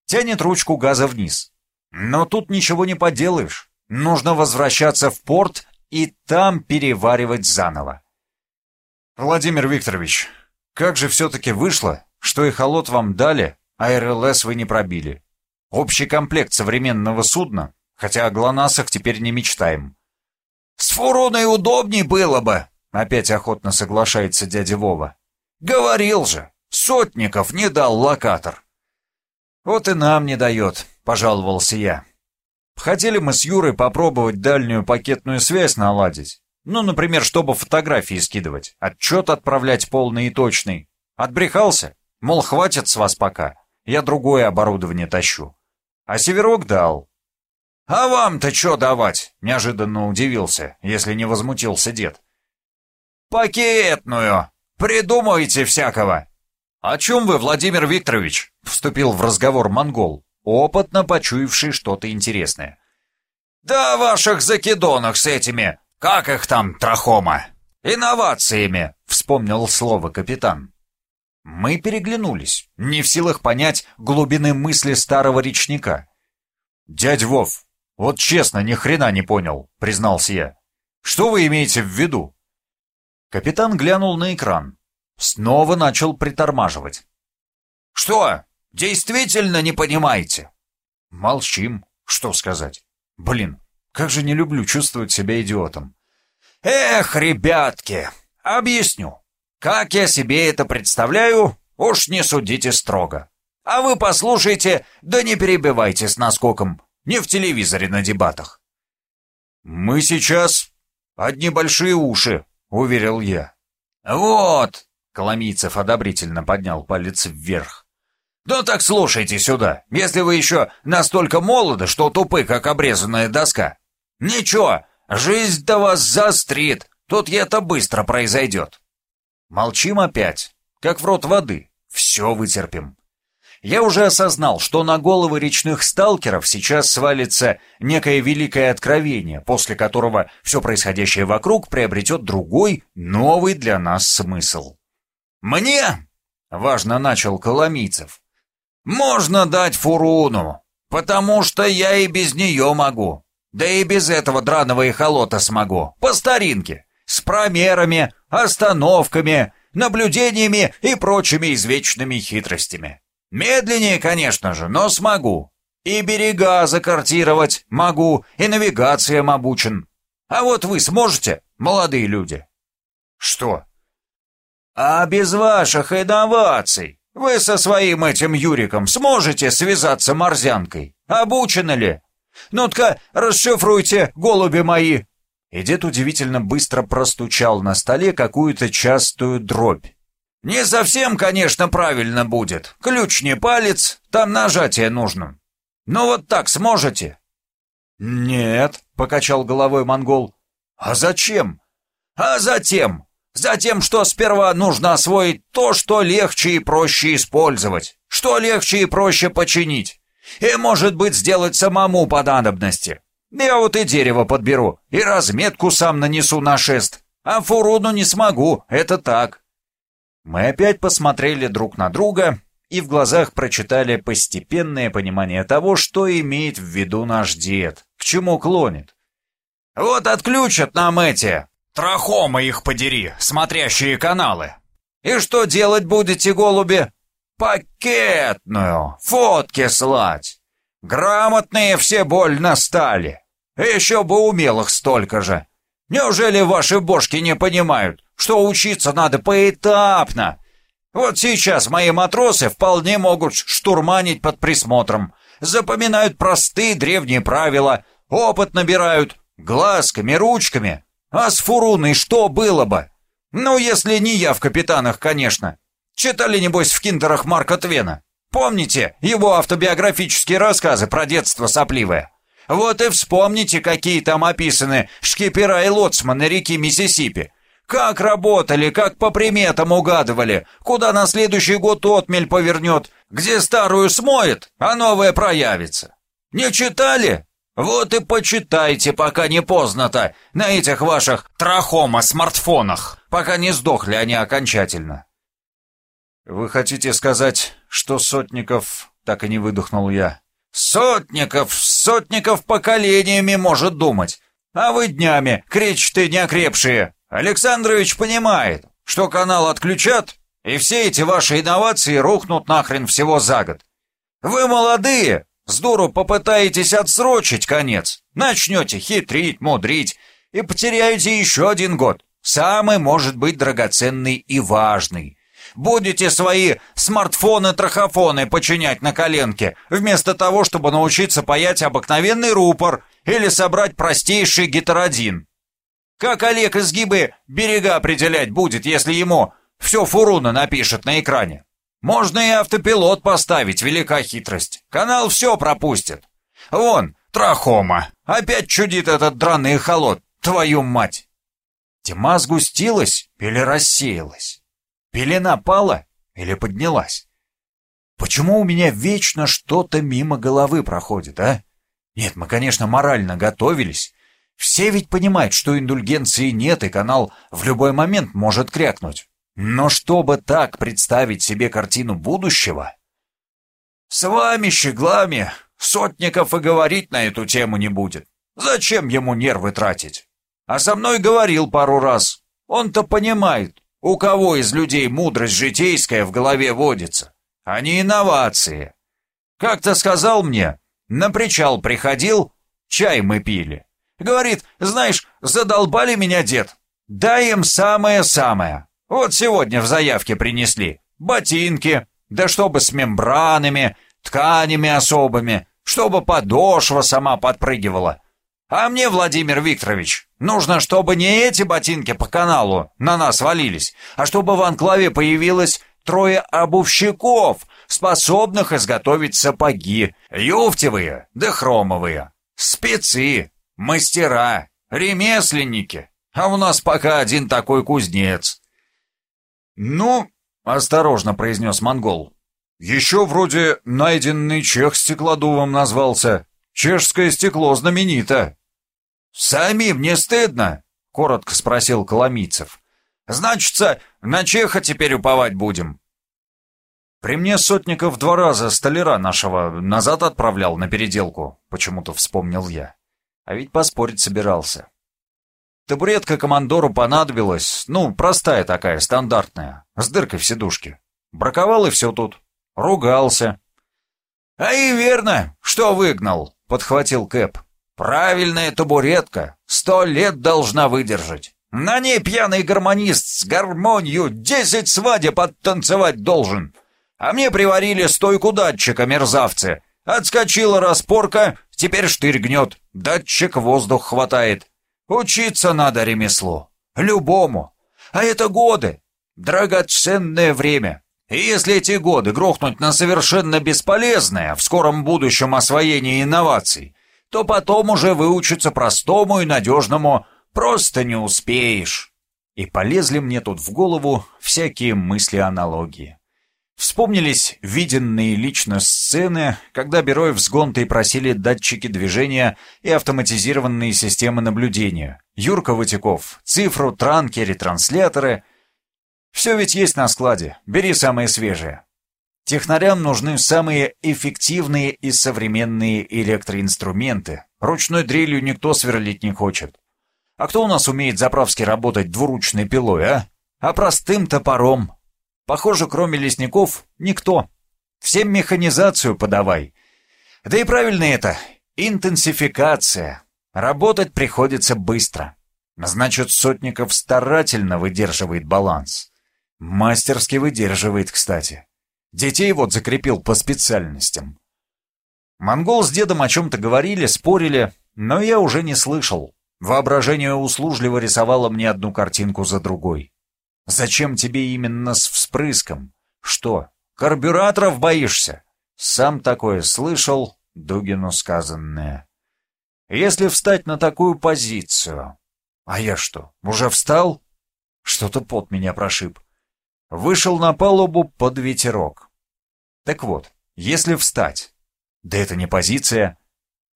Тянет ручку газа вниз. Но тут ничего не поделаешь. Нужно возвращаться в порт и там переваривать заново. Владимир Викторович, как же все-таки вышло, что и холод вам дали, а РЛС вы не пробили? Общий комплект современного судна, хотя о ГЛОНАССах теперь не мечтаем. «С фуруной удобней было бы», — опять охотно соглашается дядя Вова. «Говорил же, сотников не дал локатор». «Вот и нам не дает», — пожаловался я. Хотели мы с Юрой попробовать дальнюю пакетную связь наладить. Ну, например, чтобы фотографии скидывать, отчет отправлять полный и точный. Отбрехался, мол, хватит с вас пока, я другое оборудование тащу. А Северок дал. «А вам-то что давать?» — неожиданно удивился, если не возмутился дед. «Пакетную! Придумайте всякого!» «О чем вы, Владимир Викторович?» — вступил в разговор монгол опытно почуявший что-то интересное. «Да о ваших закидонах с этими, как их там, трахома, инновациями», — вспомнил слово капитан. Мы переглянулись, не в силах понять глубины мысли старого речника. «Дядь Вов, вот честно, ни хрена не понял», — признался я. «Что вы имеете в виду?» Капитан глянул на экран. Снова начал притормаживать. «Что? Действительно не понимаете?» «Молчим. Что сказать? Блин, как же не люблю чувствовать себя идиотом». «Эх, ребятки, объясню. Как я себе это представляю, уж не судите строго. А вы послушайте, да не перебивайте с наскоком, не в телевизоре на дебатах». «Мы сейчас одни большие уши», — уверил я. «Вот», — Коломийцев одобрительно поднял палец вверх. «Ну так слушайте сюда, если вы еще настолько молоды, что тупы, как обрезанная доска. Ничего, жизнь-то вас застрит, тут это быстро произойдет». Молчим опять, как в рот воды, все вытерпим. Я уже осознал, что на головы речных сталкеров сейчас свалится некое великое откровение, после которого все происходящее вокруг приобретет другой, новый для нас смысл. «Мне?» — важно начал Коломийцев. Можно дать фуруну, потому что я и без нее могу. Да и без этого драного эхолота смогу, по старинке, с промерами, остановками, наблюдениями и прочими извечными хитростями. Медленнее, конечно же, но смогу. И берега закартировать могу, и навигациям обучен. А вот вы сможете, молодые люди? Что? А без ваших инноваций вы со своим этим Юриком сможете связаться морзянкой? Обучены ли? Ну-ка, расшифруйте, голуби мои!» И дед удивительно быстро простучал на столе какую-то частую дробь. «Не совсем, конечно, правильно будет. Ключ не палец, там нажатие нужно. Но вот так сможете?» «Нет», — покачал головой монгол. «А зачем?» «А затем, Затем, что сперва нужно освоить то, что легче и проще использовать, что легче и проще починить. И, может быть, сделать самому по надобности. Я вот и дерево подберу, и разметку сам нанесу на шест. А фуруну не смогу, это так. Мы опять посмотрели друг на друга и в глазах прочитали постепенное понимание того, что имеет в виду наш дед, к чему клонит. «Вот отключат нам эти Трахома их подери, смотрящие каналы. И что делать будете, голуби? Пакетную, фотки слать. Грамотные все больно стали. Еще бы умелых столько же. Неужели ваши бошки не понимают, что учиться надо поэтапно? Вот сейчас мои матросы вполне могут штурманить под присмотром, запоминают простые древние правила, Опыт набирают, глазками, ручками. А с фуруной что было бы? Ну, если не я в капитанах, конечно. Читали, небось, в киндерах Марка Твена. Помните его автобиографические рассказы про детство сопливое? Вот и вспомните, какие там описаны шкипера и лоцманы реки Миссисипи. Как работали, как по приметам угадывали, куда на следующий год отмель повернет, где старую смоет, а новая проявится. Не читали? Вот и почитайте, пока не поздно-то, на этих ваших трахома-смартфонах, пока не сдохли они окончательно. Вы хотите сказать, что Сотников, так и не выдохнул я. Сотников, Сотников поколениями может думать, а вы днями, кричите неокрепшие. Александрович понимает, что канал отключат, и все эти ваши инновации рухнут нахрен всего за год. Вы молодые, с дуру попытаетесь отсрочить конец, начнете хитрить, мудрить и потеряете еще один год, самый, может быть, драгоценный и важный. Будете свои смартфоны-трахофоны починять на коленке, вместо того, чтобы научиться паять обыкновенный рупор или собрать простейший гетеродин. Как Олег изгибы берега определять будет, если ему все фуруна напишет на экране? Можно и автопилот поставить, велика хитрость. Канал все пропустит. Вон, трахома. Опять чудит этот драный холод, твою мать. Тьма сгустилась или рассеялась? Пелена пала или поднялась? Почему у меня вечно что-то мимо головы проходит, а? Нет, мы, конечно, морально готовились. Все ведь понимают, что индульгенции нет, и канал в любой момент может крякнуть. Но чтобы так представить себе картину будущего... С вами, щеглами, сотников и говорить на эту тему не будет. Зачем ему нервы тратить? А со мной говорил пару раз. Он-то понимает, у кого из людей мудрость житейская в голове водится, не инновации. Как-то сказал мне, на причал приходил, чай мы пили. Говорит, знаешь, задолбали меня, дед. Дай им самое-самое. Вот сегодня в заявке принесли. Ботинки, да чтобы с мембранами, тканями особыми, чтобы подошва сама подпрыгивала. А мне, Владимир Викторович, нужно, чтобы не эти ботинки по каналу на нас валились, а чтобы в анклаве появилось трое обувщиков, способных изготовить сапоги, юфтевые да хромовые, спецы, мастера, ремесленники. А у нас пока один такой кузнец. «Ну, — осторожно произнес монгол, — еще вроде найденный чех стеклодувом назвался. Чешское стекло знаменито». «Самим не стыдно?» — коротко спросил Коломийцев. «Значится, на чеха теперь уповать будем». При мне Сотников два раза столяра нашего назад отправлял на переделку, почему-то вспомнил я. А ведь поспорить собирался. Табуретка командору понадобилась, ну, простая такая, стандартная, с дыркой в сидушке. Браковал и все тут. Ругался. «А и верно, что выгнал», — подхватил Кэп. «Правильная табуретка, сто лет должна выдержать. На ней пьяный гармонист с гармонию десять свадеб оттанцевать должен. А мне приварили стойку датчика, мерзавцы. Отскочила распорка, теперь штырь гнет, датчик воздух хватает. Учиться надо ремеслу. Любому. А это годы. Драгоценное время. И если эти годы грохнуть на совершенно бесполезное в скором будущем освоение инноваций, то потом уже выучиться простому и надежному просто не успеешь. И полезли мне тут в голову всякие мысли-аналогии. Вспомнились виденные лично сцены, когда Бероев с Гонтой просили датчики движения и автоматизированные системы наблюдения. Юрка Ватяков, цифру, транки, ретрансляторы. Все ведь есть на складе, бери самые свежие. Технарям нужны самые эффективные и современные электроинструменты. Ручной дрелью никто сверлить не хочет. А кто у нас умеет заправски работать двуручной пилой, а? А простым топором, Похоже, кроме лесников, никто. Всем механизацию подавай. Да и правильно это. Интенсификация. Работать приходится быстро. Значит, Сотников старательно выдерживает баланс. Мастерски выдерживает, кстати. Детей вот закрепил по специальностям. Монгол с дедом о чем-то говорили, спорили, но я уже не слышал. Воображение услужливо рисовало мне одну картинку за другой. Зачем тебе именно с вспрыском? Что, карбюраторов боишься? Сам такое слышал, Дугину сказанное. Если встать на такую позицию... А я что, уже встал? Что-то пот меня прошиб. Вышел на палубу под ветерок. Так вот, если встать... Да это не позиция.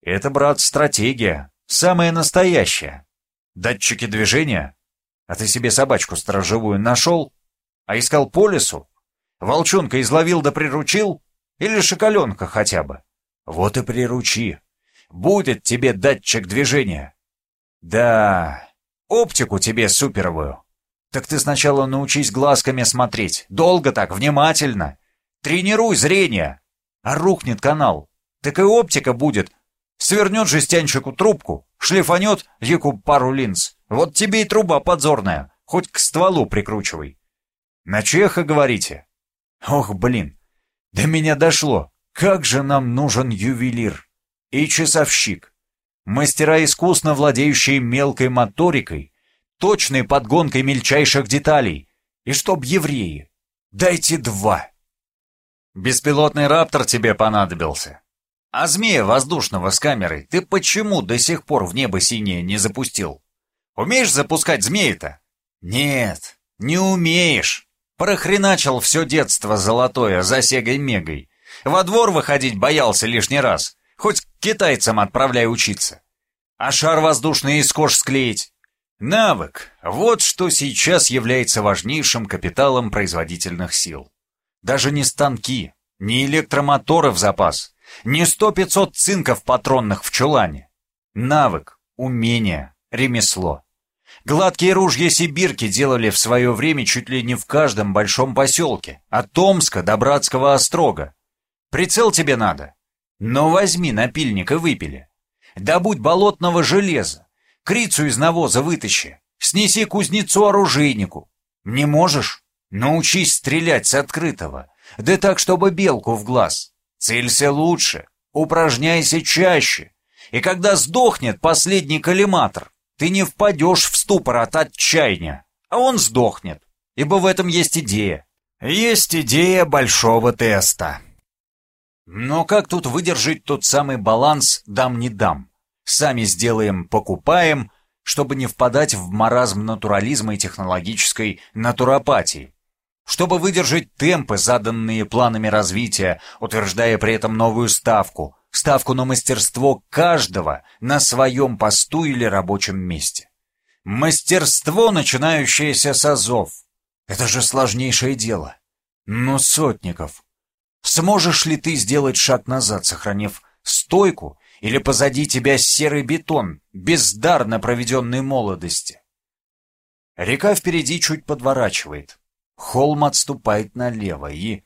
Это, брат, стратегия. Самая настоящая. Датчики движения? А ты себе собачку сторожевую нашел? А искал по лесу? Волчонка изловил да приручил? Или шоколенка хотя бы? Вот и приручи. Будет тебе датчик движения. Да, оптику тебе суперовую. Так ты сначала научись глазками смотреть. Долго так, внимательно. Тренируй зрение. А рухнет канал. Так и оптика будет. Свернет жестянчику трубку, шлифанет Якуб пару линз. Вот тебе и труба подзорная. Хоть к стволу прикручивай. На чеха говорите? Ох, блин. До меня дошло. Как же нам нужен ювелир и часовщик. Мастера, искусно владеющие мелкой моторикой, точной подгонкой мельчайших деталей. И чтоб евреи. Дайте два. Беспилотный раптор тебе понадобился. А змея воздушного с камерой ты почему до сих пор в небо синее не запустил? Умеешь запускать змеи-то? Нет, не умеешь. Прохреначил все детство золотое за Сегой-Мегой. Во двор выходить боялся лишний раз. Хоть к китайцам отправляй учиться. А шар воздушный из кож склеить. Навык — вот что сейчас является важнейшим капиталом производительных сил. Даже не станки, не электромоторы в запас, не сто-пятьсот цинков патронных в чулане. Навык, умение, ремесло. Гладкие ружья сибирки делали в свое время чуть ли не в каждом большом поселке, от Томска до Братского острога. Прицел тебе надо? Но возьми напильник и выпили. Добудь болотного железа, Крицу из навоза вытащи. Снеси кузнецу-оружейнику. Не можешь? Научись стрелять с открытого. Да так, чтобы белку в глаз. Целься лучше. Упражняйся чаще. И когда сдохнет последний коллиматор, ты не впадешь в ступор от отчаяния, а он сдохнет. Ибо в этом есть идея. Есть идея большого теста. Но как тут выдержать тот самый баланс «дам-не дам»? Сами сделаем, покупаем, чтобы не впадать в маразм натурализма и технологической натуропатии. Чтобы выдержать темпы, заданные планами развития, утверждая при этом новую ставку, ставку на мастерство каждого на своем посту или рабочем месте. Мастерство, начинающееся с азов. Это же сложнейшее дело. Но, Сотников, сможешь ли ты сделать шаг назад, сохранив стойку или позади тебя серый бетон, бездарно проведенной молодости. Река впереди чуть подворачивает. Холм отступает налево и...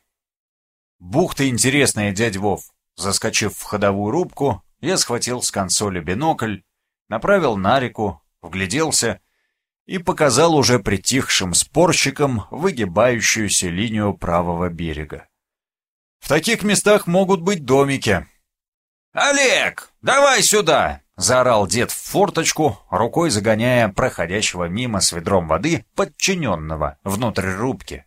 Бухта интересная, дядь Вов. Заскочив в ходовую рубку, я схватил с консоли бинокль, направил на реку, вгляделся и показал уже притихшим спорщикам выгибающуюся линию правого берега. В таких местах могут быть домики, «Олег, давай сюда!» — заорал дед в форточку, рукой загоняя проходящего мимо с ведром воды подчиненного внутрь рубки.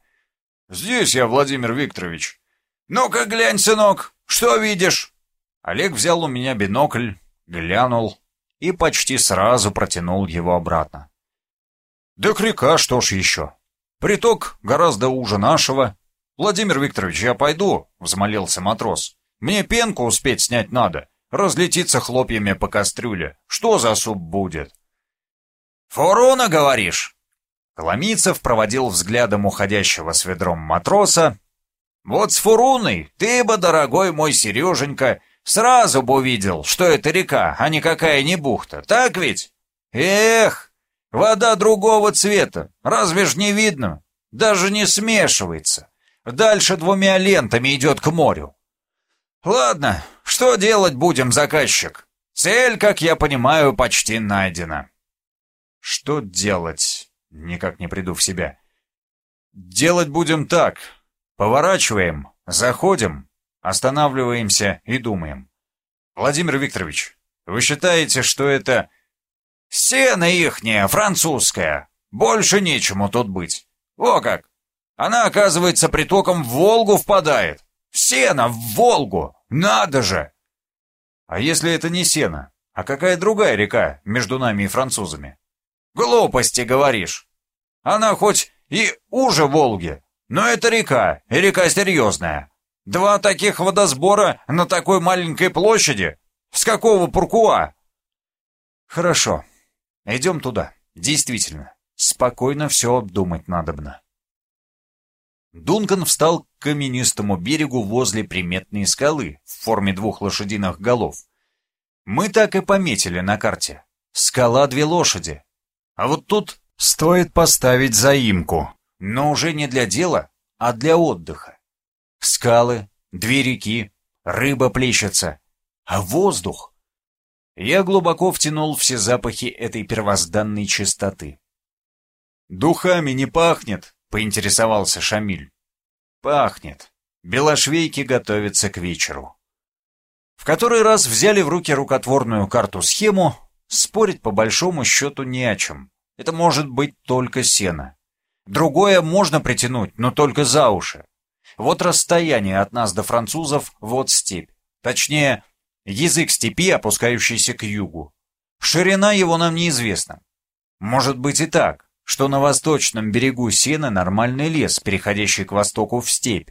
«Здесь я, Владимир Викторович». «Ну-ка глянь, сынок, что видишь?» Олег взял у меня бинокль, глянул и почти сразу протянул его обратно. «Да река, что ж еще? Приток гораздо уже нашего. Владимир Викторович, я пойду», — взмолился матрос. Мне пенку успеть снять надо. Разлетится хлопьями по кастрюле. Что за суп будет? Фурона, говоришь? Коломийцев проводил взглядом уходящего с ведром матроса. Вот с фуруной ты бы, дорогой мой Сереженька, сразу бы увидел, что это река, а никакая не бухта. Так ведь? Эх, вода другого цвета. Разве ж не видно? Даже не смешивается. Дальше двумя лентами идет к морю. «Ладно, что делать будем, заказчик? Цель, как я понимаю, почти найдена». «Что делать?» Никак не приду в себя. «Делать будем так. Поворачиваем, заходим, останавливаемся и думаем. Владимир Викторович, Вы считаете, что это... Сено ихнее, французское. Больше нечему тут быть. О как! Она, оказывается, притоком в Волгу впадает. Сено в Волгу! Надо же! А если это не сено? А какая другая река между нами и французами? Глупости говоришь. Она хоть и уже Волги, но это река, и река серьезная. Два таких водосбора на такой маленькой площади? С какого Пуркуа? Хорошо, идем туда. Действительно, спокойно все обдумать надобно. Дункан встал к каменистому берегу возле приметной скалы в форме двух лошадиных голов. Мы так и пометили на карте. Скала две лошади. А вот тут стоит поставить заимку. Но уже не для дела, а для отдыха. Скалы, две реки, рыба плещется. А воздух? Я глубоко втянул все запахи этой первозданной чистоты. «Духами не пахнет», поинтересовался Шамиль. Пахнет. Белошвейки готовятся к вечеру. В который раз взяли в руки рукотворную карту-схему, спорить по большому счету не о чем. Это может быть только сено. Другое можно притянуть, но только за уши. Вот расстояние от нас до французов, вот степь. Точнее, язык степи, опускающийся к югу. Ширина его нам неизвестна. Может быть и так что на восточном берегу Сены нормальный лес, переходящий к востоку в степь.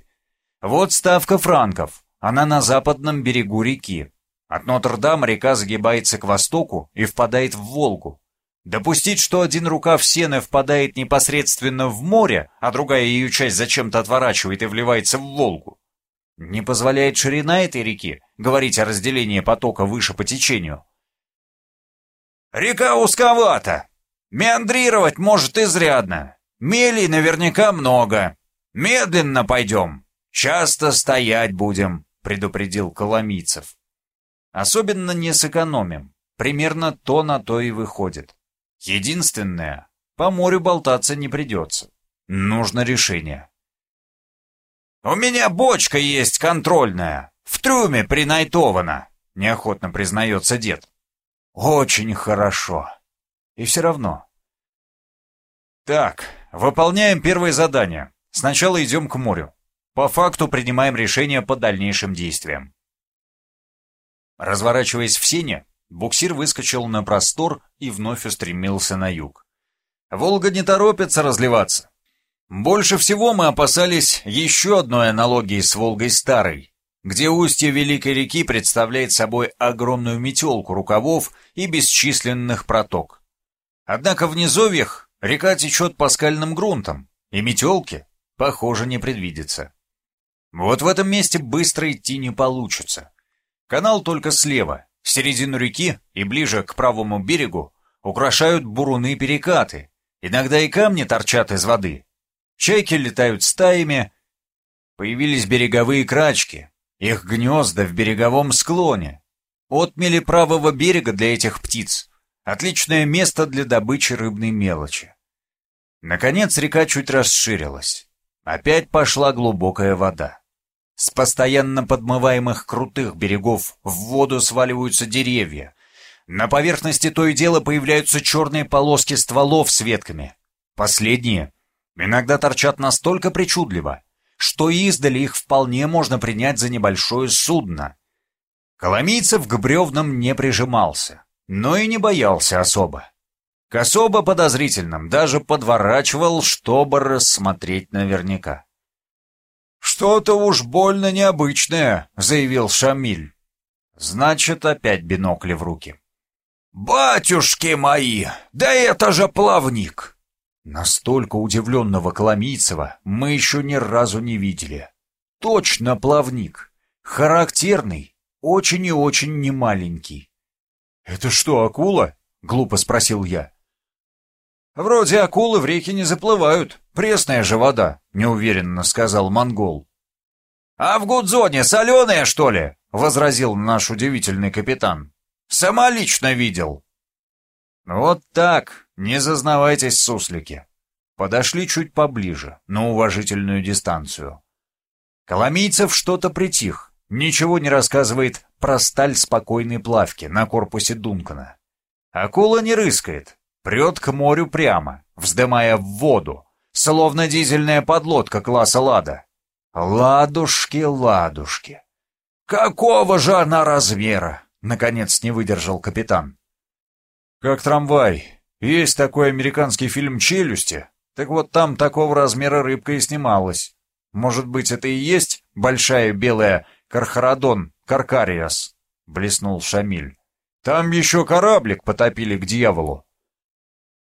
Вот ставка франков, она на западном берегу реки. От Нотр-Дама река загибается к востоку и впадает в Волгу. Допустить, что один рукав Сены впадает непосредственно в море, а другая ее часть зачем-то отворачивает и вливается в Волгу, не позволяет ширина этой реки говорить о разделении потока выше по течению. «Река узковата!» Меандрировать может изрядно. Мелей наверняка много. Медленно пойдем. Часто стоять будем, предупредил Коломийцев. Особенно не сэкономим. Примерно то на то и выходит. Единственное, по морю болтаться не придется. Нужно решение. «У меня бочка есть контрольная, в трюме принайтована», — неохотно признается дед. «Очень хорошо. И все равно. Так, выполняем первое задание. Сначала идем к морю. По факту принимаем решение по дальнейшим действиям. Разворачиваясь в сене, буксир выскочил на простор и вновь устремился на юг. Волга не торопится разливаться. Больше всего мы опасались еще одной аналогии с Волгой Старой, где устье Великой реки представляет собой огромную метелку рукавов и бесчисленных проток. Однако в низовьях река течет по скальным грунтам, и метелки, похоже, не предвидится. Вот в этом месте быстро идти не получится. Канал только слева, середину реки и ближе к правому берегу украшают буруны-перекаты, иногда и камни торчат из воды. Чайки летают стаями, появились береговые крачки, их гнезда в береговом склоне. Отмели правого берега для этих птиц Отличное место для добычи рыбной мелочи. Наконец река чуть расширилась. Опять пошла глубокая вода. С постоянно подмываемых крутых берегов в воду сваливаются деревья. На поверхности то и дело появляются черные полоски стволов с ветками. Последние иногда торчат настолько причудливо, что издали их вполне можно принять за небольшое судно. Коломийцев к бревнам не прижимался но и не боялся особо. К особо подозрительным даже подворачивал, чтобы рассмотреть наверняка. «Что-то уж больно необычное», — заявил Шамиль. «Значит, опять бинокли в руки». «Батюшки мои, да это же плавник!» Настолько удивленного Коломийцева мы еще ни разу не видели. Точно плавник. Характерный, очень и очень немаленький. «Это что, акула?» — глупо спросил я. «Вроде акулы в реке не заплывают. Пресная же вода», — неуверенно сказал монгол. «А в Гудзоне соленая, что ли?» — возразил наш удивительный капитан. «Сама лично видел». «Вот так, не зазнавайтесь, суслики». Подошли чуть поближе, на уважительную дистанцию. Коломийцев что-то притих, ничего не рассказывает про сталь спокойной плавки на корпусе Дункана. Акула не рыскает, прет к морю прямо, вздымая в воду, словно дизельная подлодка класса «Лада». Ладушки, ладушки. Какого же она размера? Наконец не выдержал капитан. Как трамвай. Есть такой американский фильм «Челюсти». Так вот там такого размера рыбка и снималась. Может быть, это и есть большая белая Кархарадон Каркариас? Блеснул Шамиль. Там еще кораблик потопили к дьяволу.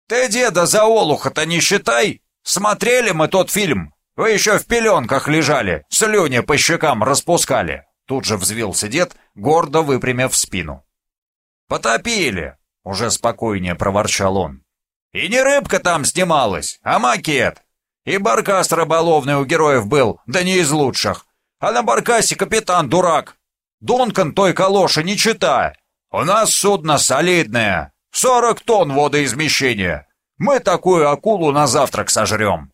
Ты деда за олуха-то не считай! Смотрели мы тот фильм. Вы еще в пеленках лежали, слюни по щекам распускали. Тут же взвился дед, гордо выпрямив спину. «Потопили!» — уже спокойнее проворчал он. «И не рыбка там снималась, а макет. И баркас рыболовный у героев был, да не из лучших. А на баркасе капитан дурак. Дункан той калоши не читай. У нас судно солидное, сорок тонн водоизмещения. Мы такую акулу на завтрак сожрем.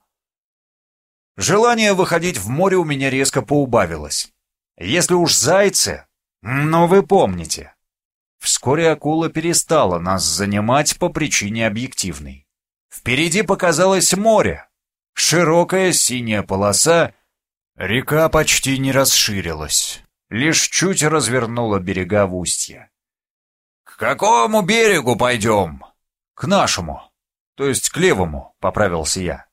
Желание выходить в море у меня резко поубавилось. Если уж зайцы, но вы помните. Вскоре акула перестала нас занимать по причине объективной. Впереди показалось море. Широкая синяя полоса. Река почти не расширилась, лишь чуть развернула берега в устье. «К какому берегу пойдем?» «К нашему, то есть к левому», — поправился я.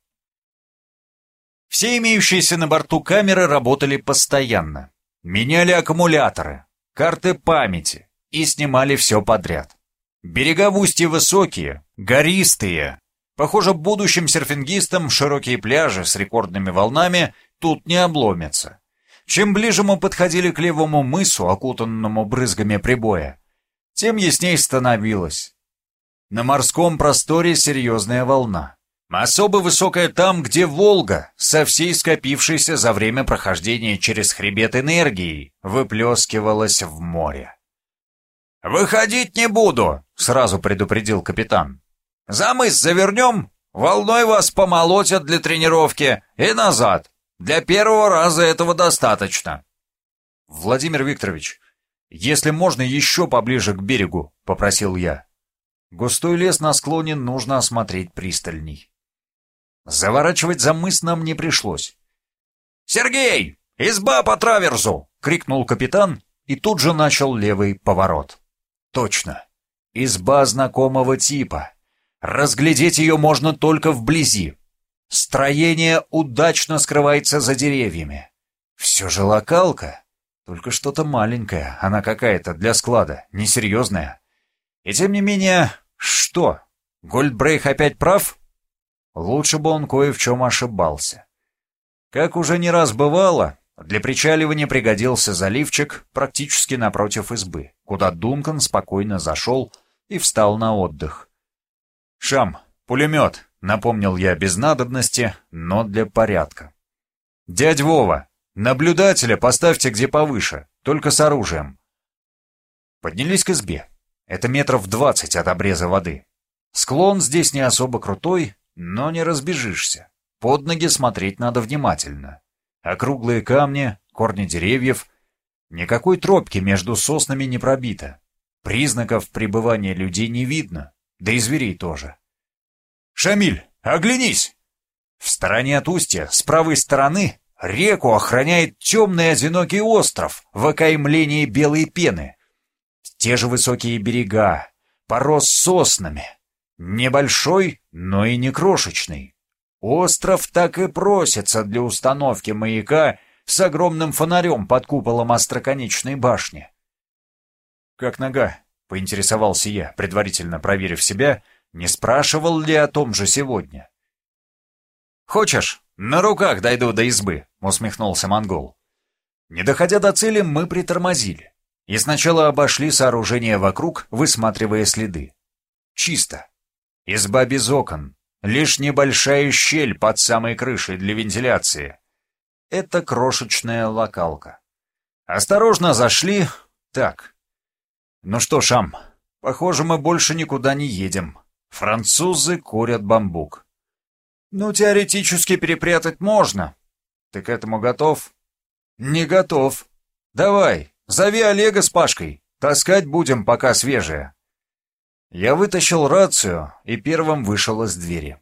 Все имеющиеся на борту камеры работали постоянно. Меняли аккумуляторы, карты памяти и снимали все подряд. Берега в устье высокие, гористые. Похоже, будущим серфингистам широкие пляжи с рекордными волнами тут не обломятся. Чем ближе мы подходили к левому мысу, окутанному брызгами прибоя, тем ясней становилось. На морском просторе серьезная волна. Особо высокая там, где Волга, со всей скопившейся за время прохождения через хребет энергии, выплескивалась в море. «Выходить не буду», — сразу предупредил капитан. «За мыс завернем, волной вас помолотят для тренировки и назад. Для первого раза этого достаточно». «Владимир Викторович, если можно еще поближе к берегу», — попросил я. Густой лес на склоне нужно осмотреть пристальней. Заворачивать за мыс нам не пришлось. «Сергей! Изба по траверзу!» — крикнул капитан и тут же начал левый поворот. «Точно! Изба знакомого типа. Разглядеть ее можно только вблизи. Строение удачно скрывается за деревьями. Все же локалка, только что-то маленькое, она какая-то для склада, несерьезная. И тем не менее, что, Гольдбрейх опять прав?» Лучше бы он кое в чем ошибался. Как уже не раз бывало, для причаливания пригодился заливчик практически напротив избы, куда Дункан спокойно зашел и встал на отдых. «Шам, пулемет», — напомнил я без надобности, но для порядка. «Дядь Вова, наблюдателя поставьте где повыше, только с оружием». Поднялись к избе. Это метров двадцать от обреза воды. Склон здесь не особо крутой, но не разбежишься. Под ноги смотреть надо внимательно. Округлые камни, корни деревьев. Никакой тропки между соснами не пробито. Признаков пребывания людей не видно, да и зверей тоже. «Шамиль, оглянись!» В стороне от устья, с правой стороны, реку охраняет темный одинокий остров в окаймлении белой пены. Те же высокие берега, порос соснами, Небольшой, но и не крошечный. Остров так и просится для установки маяка с огромным фонарем под куполом остроконечной башни. «Как нога?» — поинтересовался я, предварительно проверив себя, не спрашивал ли о том же сегодня. «Хочешь, на руках дойду до избы?» — усмехнулся монгол. Не доходя до цели, мы притормозили и сначала обошли сооружение вокруг, высматривая следы. Чисто. Изба без окон, лишь небольшая щель под самой крышей для вентиляции. Это крошечная локалка. Осторожно зашли. Так. Ну что, Шам, похоже, мы больше никуда не едем. Французы курят бамбук. Ну, теоретически перепрятать можно. Ты к этому готов? Не готов. Давай, Зови Олега с Пашкой. Таскать будем, пока свежее». Я вытащил рацию и первым вышел из двери.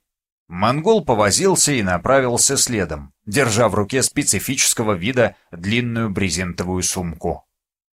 Монгол повозился и направился следом, держа в руке специфического вида длинную брезентовую сумку.